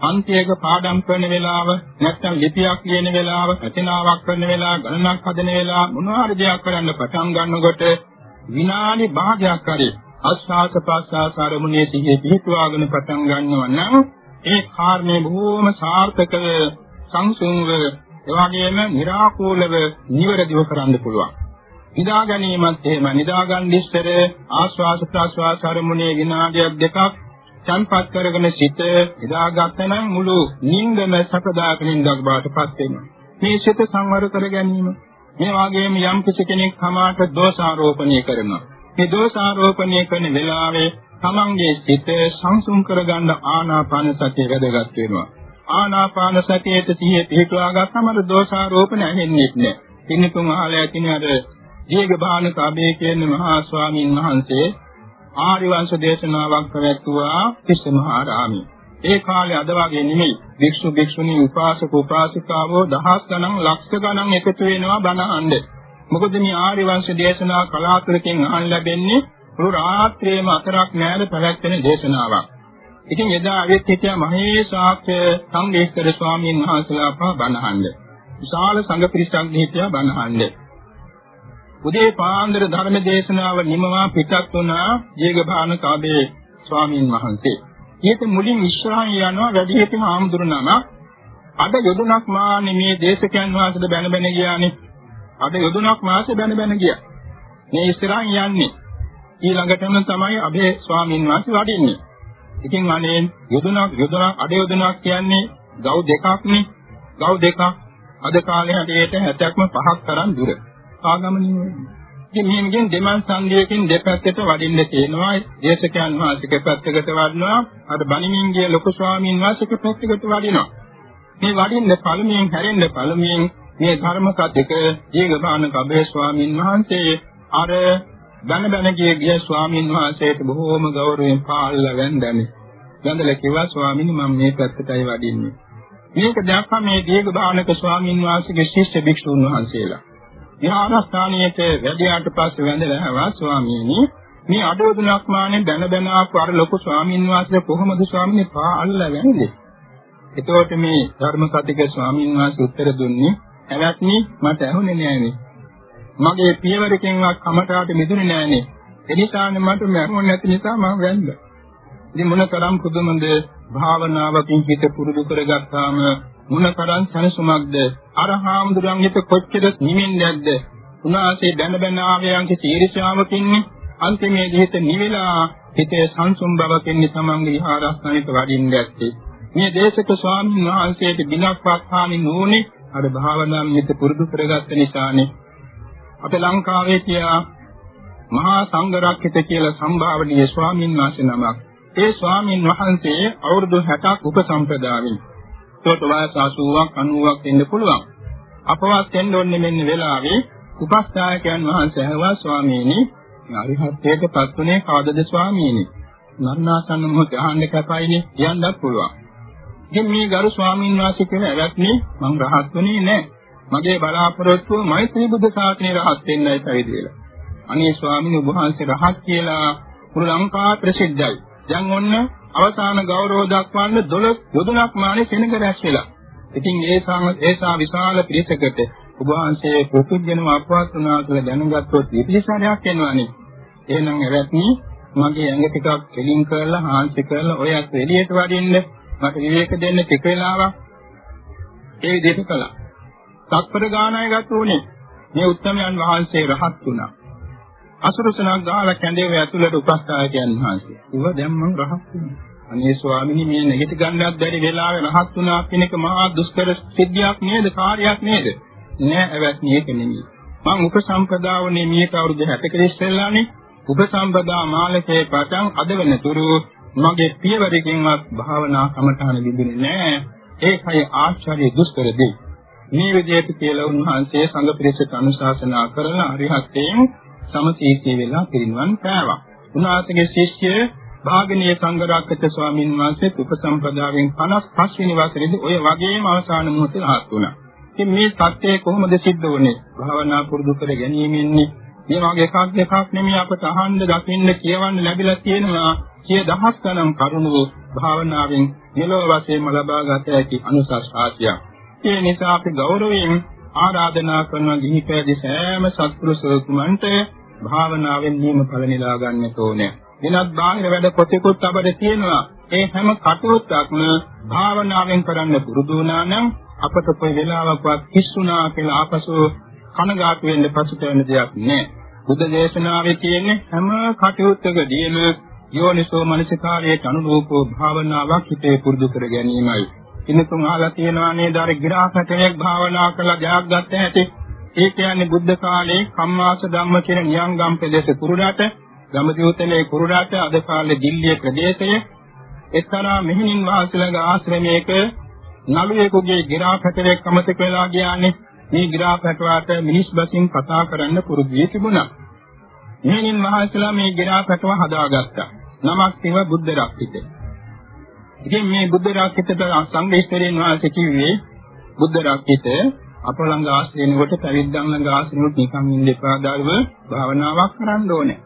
අන්තියක පාඩම් කරන වෙලාව නැත්නම් ලිපියක් ලියන වෙලාව රචනාවක් කරන වෙලාව ගණනක් හදන වෙලාව මොනවා හරි දෙයක් කරන්න පටන් ගන්නකොට විනාඩි භාගයක් හරි අස්වාස ප්‍රස්වාස ආරමුණේ සිහිය පිහිටුවාගෙන පටන් ගන්නවා නම් ඒ කාර්යය බොහෝම සාර්ථකව සංසුන්ව එවාගෙම निराකූලව නිවැරදිව කරන්න පුළුවන්. නිදා ගැනීමත් එහෙම නිදා ගන්න ඉස්සර ආස්වාස ප්‍රස්වාස ආරමුණේ විනාඩියක් දෙකක් තන්පත් කරගෙන සිට නිදාගත්ත නම් මුළු නිින්දම සකදාක නිින්දක් බාටපත් වෙනවා. මේ සිත සංවර කර ගැනීම මේ වගේම යම් කෙනෙක් සමාත දෝෂාරෝපණය කරනවා. මේ දෝෂාරෝපණය කරන වෙලාවේ තමන්ගේ සිත සංසුන් කරගන්න ආනාපාන සතිය වැදගත් වෙනවා. ආනාපාන සතියට සිහිය පිහිටුවා ගත්තම දෝෂාරෝපණ ඇහෙන්නේ නැහැ. පින්නතුන් අහලා ඇතිනේ අර දීඝබානක අබේ කියන මහා ස්වාමීන් වහන්සේ ආර්ය වංශ දේශනාවක් පැවැත්වුවා කිස්සමහාරාමී. ඒ කාලේ අද වගේ නෙමෙයි. භික්ෂු භික්ෂුණී උපාසක උපාසිකාවෝ දහස් ගණන් ලක්ෂ ගණන් එකතු වෙනවා බණ අහන්නේ. මොකද මේ ආර්ය වංශ දේශනා කලාතුරකින් අහන්න ලැබෙන්නේ පුරු රාත්‍රියේම අතරක් නෑර පැවැත්වෙන දේශනාවක්. ඉතින් එදා අවෙත් හිටිය මහේශාක්‍ය සංඝේස්තර ස්වාමීන් වහන්සේලා පහ බණහඬ. විශාල සංඝ පිරිසක් හිටියා බණහඬ. උදේ පාන්දර ධර්ම දේශනාව නිමවා පිටත් වුණා ජීගභාන කාබේ ස්වාමීන් වහන්සේ. ඊට මුලින් ඉස්සරහින් යනවා වැඩිහිටියන් ආම්දුරනම අද යොදුනක් මාන්නේ මේ දේශකයන් වහන්සේද බැන බැන ගියානේ. අද යොදුනක් මාසේ බැන බැන ගියා. මේ ඉස්සරහින් යන්නේ. ඊළඟටම තමයි අබේ ස්වාමීන් වහන්සේ වඩින්නේ. ඉතින් අනේ යොදුනක් යොදුනක් අඩ යොදුනක් කියන්නේ ගව් දෙකක්නේ. ගව් දෙකක් අද කාලේ හැටියට 70ක්ම පහක් තරම් දුර. ආගමනිය. ඉතින් මේකෙන් දෙමන් සංගයකින් දෙපැත්තට වඩින්න තියෙනවා. දේශකයන් වහන්සේක පැත්තකට වඩනවා. අර බණිමින්ගේ ලොකු ස්වාමීන් වහන්සේක පැත්තකට වඩිනවා. මේ වඩින්න පළමුවෙන් හැරෙන්න පළමුවෙන් මේ ධර්ම කතික දීඝපාන කබේ ස්වාමීන් වහන්සේ අර බණ බණ කිය ගිය ස්වාමීන් වහන්සේට බොහෝම ගෞරවයෙන් පාල්ලා වැඳන්නේ. වැඳලා කිව්වා ස්වාමීනි මම මේ පැත්තටයි වඩින්නේ. මේක දැක්කම මේ දීඝපානක ස්වාමීන් වහන්සේගේ ශිෂ්‍ය භික්ෂුන් වහන්සේලා. විහාරස්ථානයේට වැඩියාට පස්සේ වැඳලා ආවා ස්වාමීනි මේ අඩෝදුනක් මානේ බැන බැන ආපු අර ලොකු ස්වාමීන් වහන්සේ කොහොමද ස්වාමීනි පාල්ලා වැඳේ? එතකොට මේ ධර්ම කතික ස්වාමීන් වහන්සේ උත්තර දුන්නේ "ඇවැත්නි මට ඇහුනේ නෑනේ. මගේ පියවරකින්වත් කමටාට මිදුනේ නෑනේ. එනිසානේ මට මරුණ නැති නිසා මම වැන්දා." ඉතින් මොන තරම් පුදුමද භාවනාවකින් හිත පුරුදු කරගත්තාම මොන තරම් සනසුමක්ද? අර හාමුදුරන් හිත කොච්චර නිමෙන්නේ නැද්ද උනාසේ බැන බැන ආවයන්ගේ සීරිෂාවකින්නේ අන්තිමේදී හිත නිවිලා හිතේ සංසුම් බවකින් තමන්ගේ විහාරස්ථානෙට වඩින්න ඇත්තේ මේ දේශක ස්වාමීන් වහන්සේට බිනක්වත් හානි නොනේ අර භාවනාවෙන් හිත පුරුදු කරගත්ත නිසානේ. අපේ ලංකාවේ තියා මහා සංඝරක්කිත කියලා සම්භාවනීය ස්වාමීන් වහන්සේ නමක්. ඒ ස්වාමීන් වහන්සේ අවුරුදු 60ක් උපසම්පදාවෙන් ඒකට වයස 80ක් 90ක් වෙන්න පුළුවන් අපවත් වෙන්න ඕනේ මෙන්න වෙලාවේ උපස්ථායකයන් වහන්සේ ඇහුවා ස්වාමීනි අරිහත්ත්වයට පත්ුනේ කාදද ස්වාමීනි මරණාසන්න මොහොතේ අහන්න කැපයිනේ කියන්නත් පුළුවන් ඉතින් මේ ගරු ස්වාමීන් වහන්සේ කියන ඇවැත්නි මම රහත් වුණේ නැහැ. මගේ බලාපොරොත්තුව මෛත්‍රී බුද්ධ ශාසනය රහත් වෙන්නයි පැවිදි වෙලා. අනේ ස්වාමීන් වහන්සේ රහත් කියලා මුළු ලංකාව ප්‍රසිද්ධයි. දැන් ඔන්න අවසාන ගෞරව දක්වන්න 12 යොදුනක් මානේ සෙනඟ රැස් වෙලා. ඉතින් ඒ ඒසා විශාල පිරිසකට ඔබ වහන්සේ පුදුජනම අපවත් වුණා කියලා දැනගත්තොත් විපිලිසරයක් එනවානේ. එහෙනම් එවත්නි මගේ ඇඟ ටිකක් කෙලින් කරලා හාන්සි කරලා ඔයත් එළියට වඩින්න මට විවේක දෙන්න ටික වෙලාවක් ඒ විදිහට කළා. තත්පර ගානයි ගත උනේ. මේ උත්තමයන් වහන්සේ රහත් වුණා. අසුරසනක් ගාලා කැඳේව ඇතුළට උපස්ථායකයන් වහන්සේ. ඉව දැන් මම රහත් වුණා. අනේ ස්වාමීනි මේ නැගිට ගන්නත් බැරි වෙලාවේ රහත් වුණා කියන එක මහා දුෂ්කර සිද්ධියක් නේද කාර්යයක් නේද? නෑ ඇවැත්නි ඒක නෙමෙයි. මම උපසම්පදාවනේ මේක අවුරුදු 60ක ඉස්සෙල්ලානේ උපසම්පදා මාලකේ පටන් අද වෙනතුරු මගේ පියවරකින්වත් භාවනා කමඨාන විඳින්නේ නැහැ. ඒකයි ආශ්චර්ය දුෂ්කර දෙය. මේ විදිහට කියලා උන්වහන්සේ සංඝ පිරිසට අනුශාසනා කරන අරිහත්යෙන් සමසීතී වෙලා පිරිනිවන් පෑවා. උන්වහන්සේගේ ශිෂ්‍ය භාගනීය සංඝරක්ෂිත ස්වාමින් වහන්සේ උපසම්පදාවෙන් 55 වෙනි වසරේදී ඔය වගේම අවසාන මොහොතේ රහත් වුණා. ඉතින් මේ தත්ත්වය කොහොමද සිද්ධ වුනේ? භාවනා පුරුදු කර ගැනීමෙන්නේ මේ වගේ එකක් දෙකක් නෙමෙයි අපට අහන්න දකින්න කියවන්න ලැබිලා තියෙනවා සිය දහස් ගණන් කරුණු භාවනාවෙන් මෙලොව වශයෙන්ම ලබා ගත හැකි අනුසස් ආශියක්. ඒ නිසා අපි ගෞරවයෙන් ආරාධනා කරන ගිහි පැවිදි සෑම සත්පුරුෂයෙකුමන්ට භාවනාවෙන් නියම ඵල නෙලා ගන්නට ඕනේ. වෙනත් බාහිර වැඩ කොටෙකුත් අපිට තියෙනවා. ඒ හැම කටයුත්තක්ම භාවනාවෙන් කරන්න පුරුදු වුණා නම් අපට කොයි වෙලාවකවත් කිස්සුනා කියලා ආපසු කනගාටු වෙන්න පසුත වෙන දෙයක් නෑ. බුද්ධ දේශනාවේ තියෙන හැම කටයුත්තකදීම යෝනිසෝ මනසිකාරයේ අනුරූපෝ භාවනාවක් හිතේ පුරුදු කර ගැනීමයි. ඉන්නතුන් අහලා තියෙනවා නේද අර ගිරාපටයක් භාවනා කරලා ජයක් ගන්න හැටි. ඒ කියන්නේ බුද්ධ කාලේ කම්මාස ධම්ම කියන නියංගම් ප්‍රදේශ කුරුඩාට ගමදියුතලේ කුරුඩාට අද කාලේ දිල්ලිය ප්‍රදේශයේ එක්තරා මෙහෙණින් වහන්සේලාගේ ආශ්‍රමයක නළුවෙකුගේ ගිරාපටයක් අමතක වෙලා ගියානේ. මේ ගිරාපටවට මිනිස් බසින් කතා කරන්න පුරුදු වී තිබුණා. මෙහෙණින් වහන්සේලා මේ ගිරාපටව හදාගත්තා. නමක් තිව බුද්ධ රක්කිත. ඉතින් මේ බුද්ධ රක්කිතට සංඝේශ්වරයන් වහන්සේ කිව්වේ බුද්ධ රක්කිත අප ළඟ ආශ්‍රයනකොට පැවිද්දන් ළඟ ආශ්‍රයනොත් නිකන් ඉන්න එපා දාව භාවනාවක් කරන්න ඕනේ.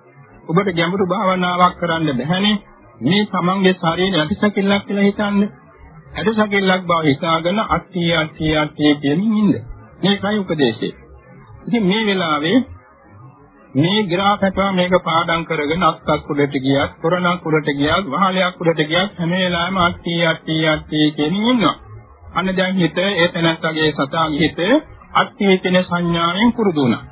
ඔබට ගැඹුරු භාවනාවක් කරන්න බැහැනේ. මේ තමන්ගේ ශරීරය ඇතිසකිල්ලක් කියලා හිතන්නේ. ඇතිසකිල්ලක් බව හිතාගෙන අට්ටි අට්ටි අට්ටි කියමින් ඉන්න. මේකයි උපදේශය. ඉතින් මේ වෙලාවේ මේ ග්‍රාහකයා මේක පාඩම් කරගෙන අත්තක් උඩට ගියත්, කොරණක් උඩට ගියත්, වහලයක් උඩට ගියත් හැම වෙලාවෙම අට්ටි අට්ටි අට්ටි කියමින් ඉන්නවා. අන්න දැන් හිත ඒ තැනත්තගේ සතාගේ හිත අට්ටි කියන සංඥාවෙන් පුරුදු වුණා.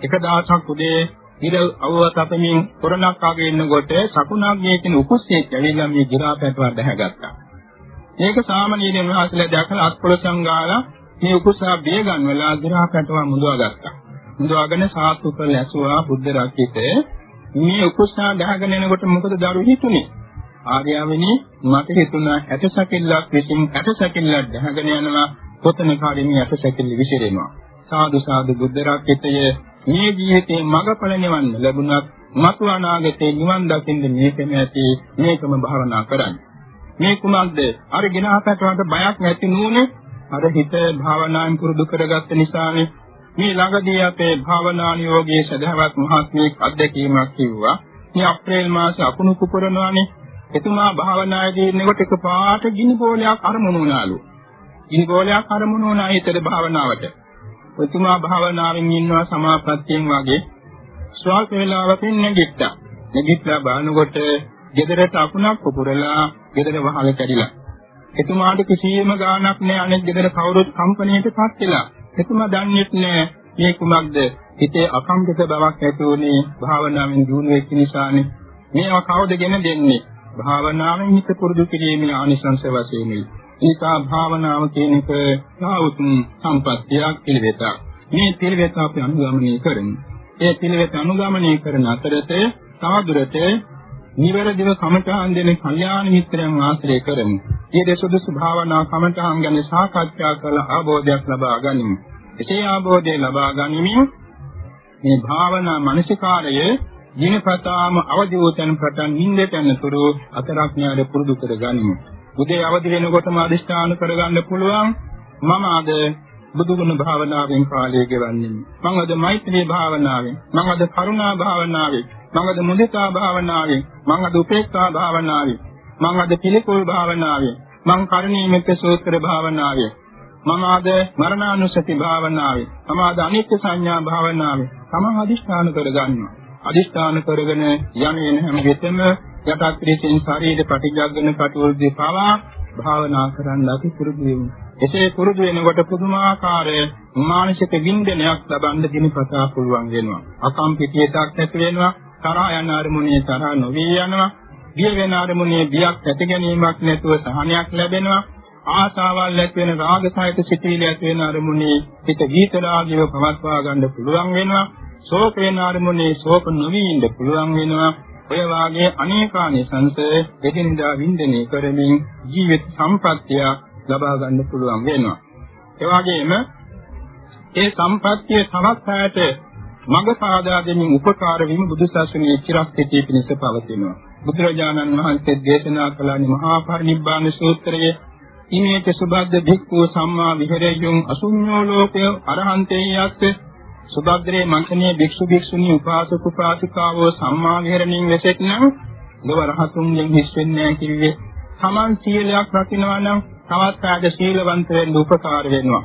එක දවසක් උදේ ඉර අවුව තපමින් කොරණක් ආගේ ඉන්නකොට සකුණක් ගේ කියන උකුස්සෙක් ඇවිල්ලා මේ ගිරා පැටව දැහැගත්තා. මේක සාමාන්‍යයෙන් වහන්සේලා දැකලා අත්පොළ සංගාලා මේ උකුසා බිය ගන්නවලා ගිරා පැටව මුදවා ගත්තා. මුදවාගෙන සාත්තු කරලා ඇසුවා බුද්ධ රක්කිත මේ උකුසා ගහගෙන එනකොට මොකද දරු හිතුනේ? ආර්යවනි මට හිතුණා ඇට සැකිල්ලක් විසින් ඇට සැකිල්ලක් දැහගෙන යනවා කොතනක හරි මේ ඇට සැකිල්ල විසිරෙනවා. සාදු සාදු බුද්ධ රක්කිතය මේ ජීවිතේ මඟඵල නිවන්න ලැබුණත් මතු අනාගතේ නිවන් දකින්න මේකම ඇති මේකම භාවනා කරන්න. මේ කුමක්ද? අර ගිනහකට බයක් නැති නූනේ අර හිත භාවනාවෙන් පුරුදු කරගත්ත නිසානේ මේ ළඟදී අපේ භාවනා නියෝගයේ සදහවත් මහත්මයෙක් අත්දැකීමක් කිව්වා. මේ අප්‍රේල් මාසේ අකුණු කුපරනවානේ. එතුමා භාවනායේදී ඉන්නකොට එකපාරට ගිනි බෝලයක් අරමුණු වුණාලු. ගිනි බෝලයක් අරමුණු වුණා ඊතර භාවනාවට. එතුමා භාවනාවෙන් ඉන්නවා සමාප්‍රත්‍යයෙන් වගේ ස්වාල්ප වේලාවකින් නැගිට්ටා. නැගිටලා බලනකොට ගෙදරට අකුණක් පුපුරලා ගෙදර වහල කැඩිලා. එතුමාට කිසියම් ගාණක් නෑ අනෙක් ගෙදර කවුරුත් කම්පණයටපත් වෙලා. එතුමා දන්නේ නැහැ මේ කුමක්ද හිතේ අකම්පිත බවක් ඇති වුණේ භාවනාවෙන් දිනු වෙච්ච නිසානේ. මේවා කවුදගෙන දෙන්නේ? භාවනාවෙන් හිත පුරුදු කිරීමේ ආනිසංස වශයෙන්. ඒකා භාවනාව කියන එක සාවුතුම් සම්පත්තියක් පිළිවෙතක්. මේ පිළිවෙත අපි අනුගමනය කරමු. ඒ පිළිවෙත අනුගමනය කරන අතරතේ තවදුරට නිවැරදිව කමඨාන් දෙන කල්යාණ මිත්‍රයන් ආශ්‍රය කරමු. ඊට සුදුසු භාවනා කමඨාන් ගැන සාකච්ඡා කළ ආબોධයක් ලබා ගනිමු. එසේ ආબોධය ලබා ගනිමින් මේ භාවනා මානසිකාරය දිනපතාම අවදි වූතන පටන් නිින්දට යනතුරු අතරක් න්යාර පුරුදු කර ගනිමු. උදේ අවදි වෙනකොටම අදිෂ්ඨාන කරගන්න පුළුවන් මම අද බුදුගුණ භාවනාවෙන් කාලය ගෙවන්නේ. මම අද මෛත්‍රී භාවනාවෙන්, මම අද කරුණා භාවනාවෙන්, මම අද මුදිතා භාවනාවෙන්, මම අද උපේක්ඛා භාවනාවෙන්, මම අද පිළිකුල් භාවනාවෙන්, මම කරුණීමෙත් සූත්‍ර භාවනාවෙන්, මම අද මරණානුසති භාවනාවෙන්, මම අද අනිත්‍ය සංඥා භාවනාවෙන් තමන් අදිෂ්ඨාන කරගන්නවා. අදිෂ්ඨාන කරගෙන යන්නේ හැම විටම යටත් පිළිසින් ශරීර ප්‍රතිජාගන කටවලදී පවා භාවනා කරන්න අපි පුරුදු වෙමු. එසේ පුරුදු වෙනකොට පුදුමාකාර මානසික වින්දනයක් ලබන්න දිනපතා පුළුවන් වෙනවා. අකම්පිතියටක් ඇති වෙනවා. තරහ යන අරමුණේ තරහ නොවී යනවා. බිය වෙන අරමුණේ බියක් ඇති ගැනීමක් නැතුව සහනයක් ලැබෙනවා. ආසාවල් ඇති වෙන රාගසහිත සිතිවිලි ඇති වෙන අරමුණේ හිත විතරාගිව පවත්වා ගන්න පුළුවන් වෙනවා. ශෝක වෙන අරමුණේ ශෝක නොවී ඉන්න පුළුවන් වෙනවා. ඔය වාගේ අනේකානිසංස එදිනදා වින්දනය කරමින් ජීවිත සම්පත්තිය ලබා ගන්න පුළුවන් වෙනවා. ඒ වගේම ඒ සම්පත්තිය තවත් හැට මඟ සාදා දෙමින් උපකාර වීම බුදුසසුනේ චිරස්ථිතිය පිණිස පවතිනවා. බුදුරජාණන් වහන්සේ දේශනා කළානි මහා පරිනිබ්බාන සූත්‍රයේ ඉමේත සුබද්ද භික්ඛු සම්මා විහෙරයුම් අසුඤ්ඤෝ ලෝකය අරහන්තේ යස්ස සුභද්‍රේ මංකනේ භික්ෂු භික්ෂුණී උපාසක උපාසිකාවෝ සම්මා විහරණින් වෙසෙත් නම් ලොව රහතුන්ගෙන් හිස් වෙන්නේ නැහැ කිව්වේ. Taman සීලයක් රකින්නවා නම් තවත් ආද සීලවන්ත වෙන්න උපකාර වෙනවා.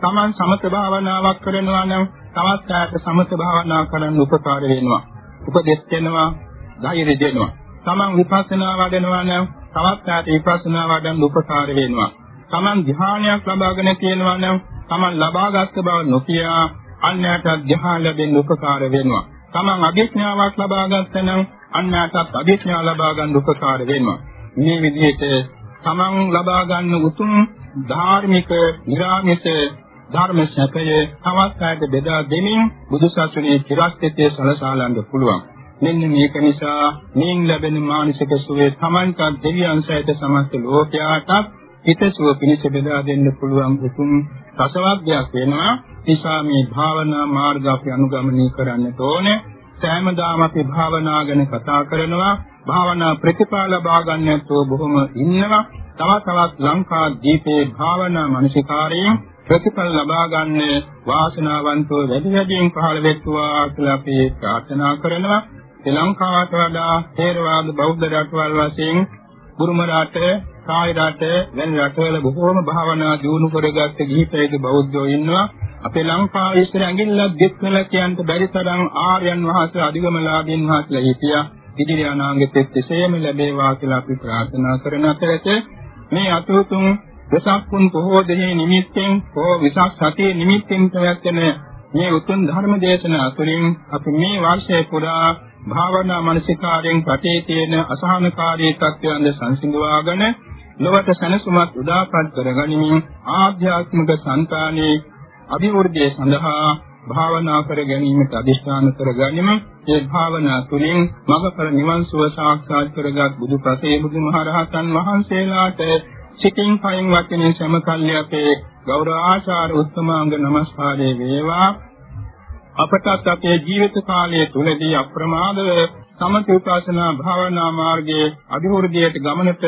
Taman සමත භාවනාවක් කරනවා නම් තවත් ආද සමත භාවනා කරන්න උපකාර වෙනවා. උපදෙස් දෙනවා, ධෛර්ය දෙනවා. Taman විපස්සනා වඩනවා නම් තවත් ආද විපස්සනා වඩන්න උපකාර වෙනවා. Taman ධ්‍යානයක් ලබාගෙන තියෙනවා නම් Taman ලබාගත් බව නොකියා අන්‍යයට ධ්‍යාන ලැබෙන්න උපකාර වෙනවා. Taman අභිඥාවක් ලබා ගන්නනම් අන්‍යයටත් අභිඥා ලබා ගන්න උපකාර වෙනවා. මේ විදිහට Taman ලබා ගන්න උතුම් ධාර්මික නිරාමිස ධර්ම සැපය තවත් අයට බෙදා දෙමින් බුදුසසුනේ චිරස්ථිතය සලසාලන්න පුළුවන්. මෙන්න මේක නිසා මේන් ලැබෙන මානසික සුවේ Tamanට දෙවියන් සහිත සමස්ත ලෝකයාටත් හිතසුව පිණිස බෙදා දෙන්න පුළුවන් උතුම් රසවත්යක් වෙනවා. නිසා මේ භාවනා මාර්ග අපි අනුගමනය කරන්නට ඕනේ. සෑමදාම අපි භාවනා ගැන කතා කරනවා. භාවනා ප්‍රතිඵල ලබා ගන්නතෝ බොහොම ඉන්නවා. තව තවත් ලංකා දීපේ භාවනා මනසිකාරයෙන් ප්‍රතිඵල ලබා ගන්න වාසනාවන්තව වැඩි වැඩියෙන් පහළ වෙත්වා කියලා අපි ප්‍රාර්ථනා කරනවා. ශ්‍රී ලංකාවට වඩා ථේරවාද බෞද්ධ රටවල් වශයෙන් බුරුම රට, කාය රට, වෙන රටවල බොහෝම භාවනා දියුණු කරගත්ත ගිහිපැයිද බෞද්ධයෝ ඉන්නවා. අපේ ලංකාවේ ඉස්සර ඇඟිල්ලක් දෙක්කලා කියන්න බැරි තරම් ආර්යයන් වහන්සේ අධිගමලාභීන් වහන්සේලා හිටියා. ඉදිරි අනාගතෙත් එසේම ලැබේවා කියලා අපි ප්‍රාර්ථනා කරන අතරත මේ අතුතුම් දසක්කුන් පොහෝ දෙහි නිමිත්තෙන් හෝ විසක් සතියේ නිමිත්තෙන් පැවැත්වෙන මේ උතුම් ධර්ම දේශනා තුළින් අපි මේ වර්ෂය පුරා භාවනා මනසිකාරයෙන් රටේ තියෙන අසහනකාරී තත්ත්වයන්ද සංසිඳවාගෙන ලොවට සැනසුමක් උදාපත් කරගනිමින් ආධ්‍යාත්මික సంతානයේ අභිවෘද්ධිය සඳහා භාවනා කර ගැනීමට අදිෂ්ඨාන කරගනිමු. ඒ භාවනා තුළින් මඟඵල නිවන් සුව සාක්ෂාත් කරගත් බුදු ප්‍රසේ බුදුමහරහතන් වහන්සේලාට සිතින් කයින් වචනෙන් සමකල්ලි අපේ ගෞරව ආචාර උත්තමාංග නමස්කාරයේ වේවා අපටත් අපේ ජීවිත කාලය තුලදී අප්‍රමාදව සමථ උපාසනා භාවනා මාර්ගයේ අභිවෘද්ධියට ගමනට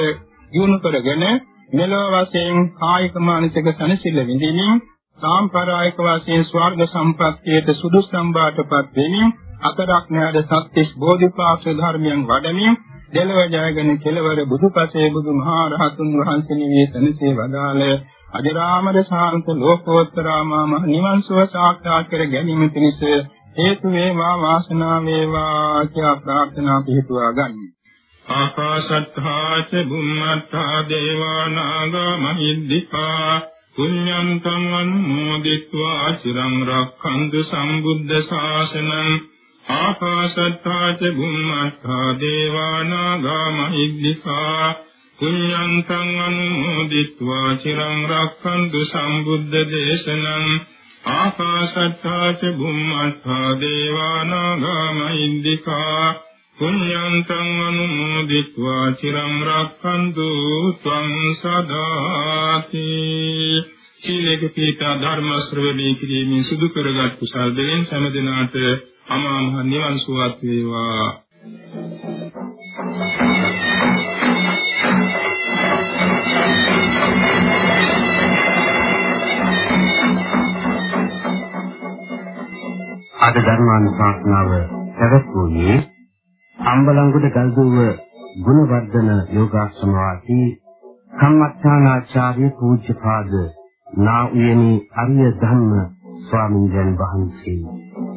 දියුණු කරගෙන මෙලොව වශයෙන් කායික මානසික සනසිල්ල විඳින්මින් සාම්ප්‍රායික වශයෙන් ස්වර්ග සම්ප්‍රත්‍යයට සුදුසුම් බාටපත් වෙමින් අතරක් නැද සත්‍තිස් බෝධිපාක්ෂ ධර්මයන් වඩමින් දෙලව ජයගෙන කෙලවර බුදුපසේ බුදුමහා රහතුන් වහන්සේ නිවේ සනසේ වදාළ අජරාමර ශාන්ත ලෝකෝත්තරාමා මහ නිවන් සුව සාක්ෂාත් කර ගැනීම පිණිස හේතු වේවා වාසනාව වේවා කියා ප්‍රාර්ථනා පිහිටුවා ගන්න. ආකාශත්ථා ච බුම්මත්ථා දේවා නාග මහිද්దికා පුඤ්ඤන්තං අනුමෝදිत्वा චිරං රක්ඛන්තු සම්බුද්ධ ශාසනං ආකාශත්ථා ච බුම්මත්ථා දේවා නාග මහිද්దికා පුඤ්ඤන්තං අනුමෝදිत्वा චිරං රක්ඛන්තු සම්බුද්ධ දේශනං ආකාශත්ථා ච බුම්මත්ථා දේවා නාග මහිද්దికා පුඤ්ඤන්තං අනුමෝදිत्वा චිරං රක්ඛන්තු ත්වං සදාති සීලේක පීඨා ධර්ම ශ්‍රවණී කිරීමෙන් සිදු කරගත් කුසල් දෙයෙන් සෑම දිනාට අමා මහ නිවන් සුවත් වේවා අද ධර්මානුශාසනාව පැවැත්වුවේ අම්බලංගොඩ ගල්දුව ගුණවර්ධන යෝගාශ්‍රම වාසී කම්මත්තානාචාර්ය පූජ්‍යපාද නා උයනි අරිය ධම්ම ස්වාමීන් වහන්සේ.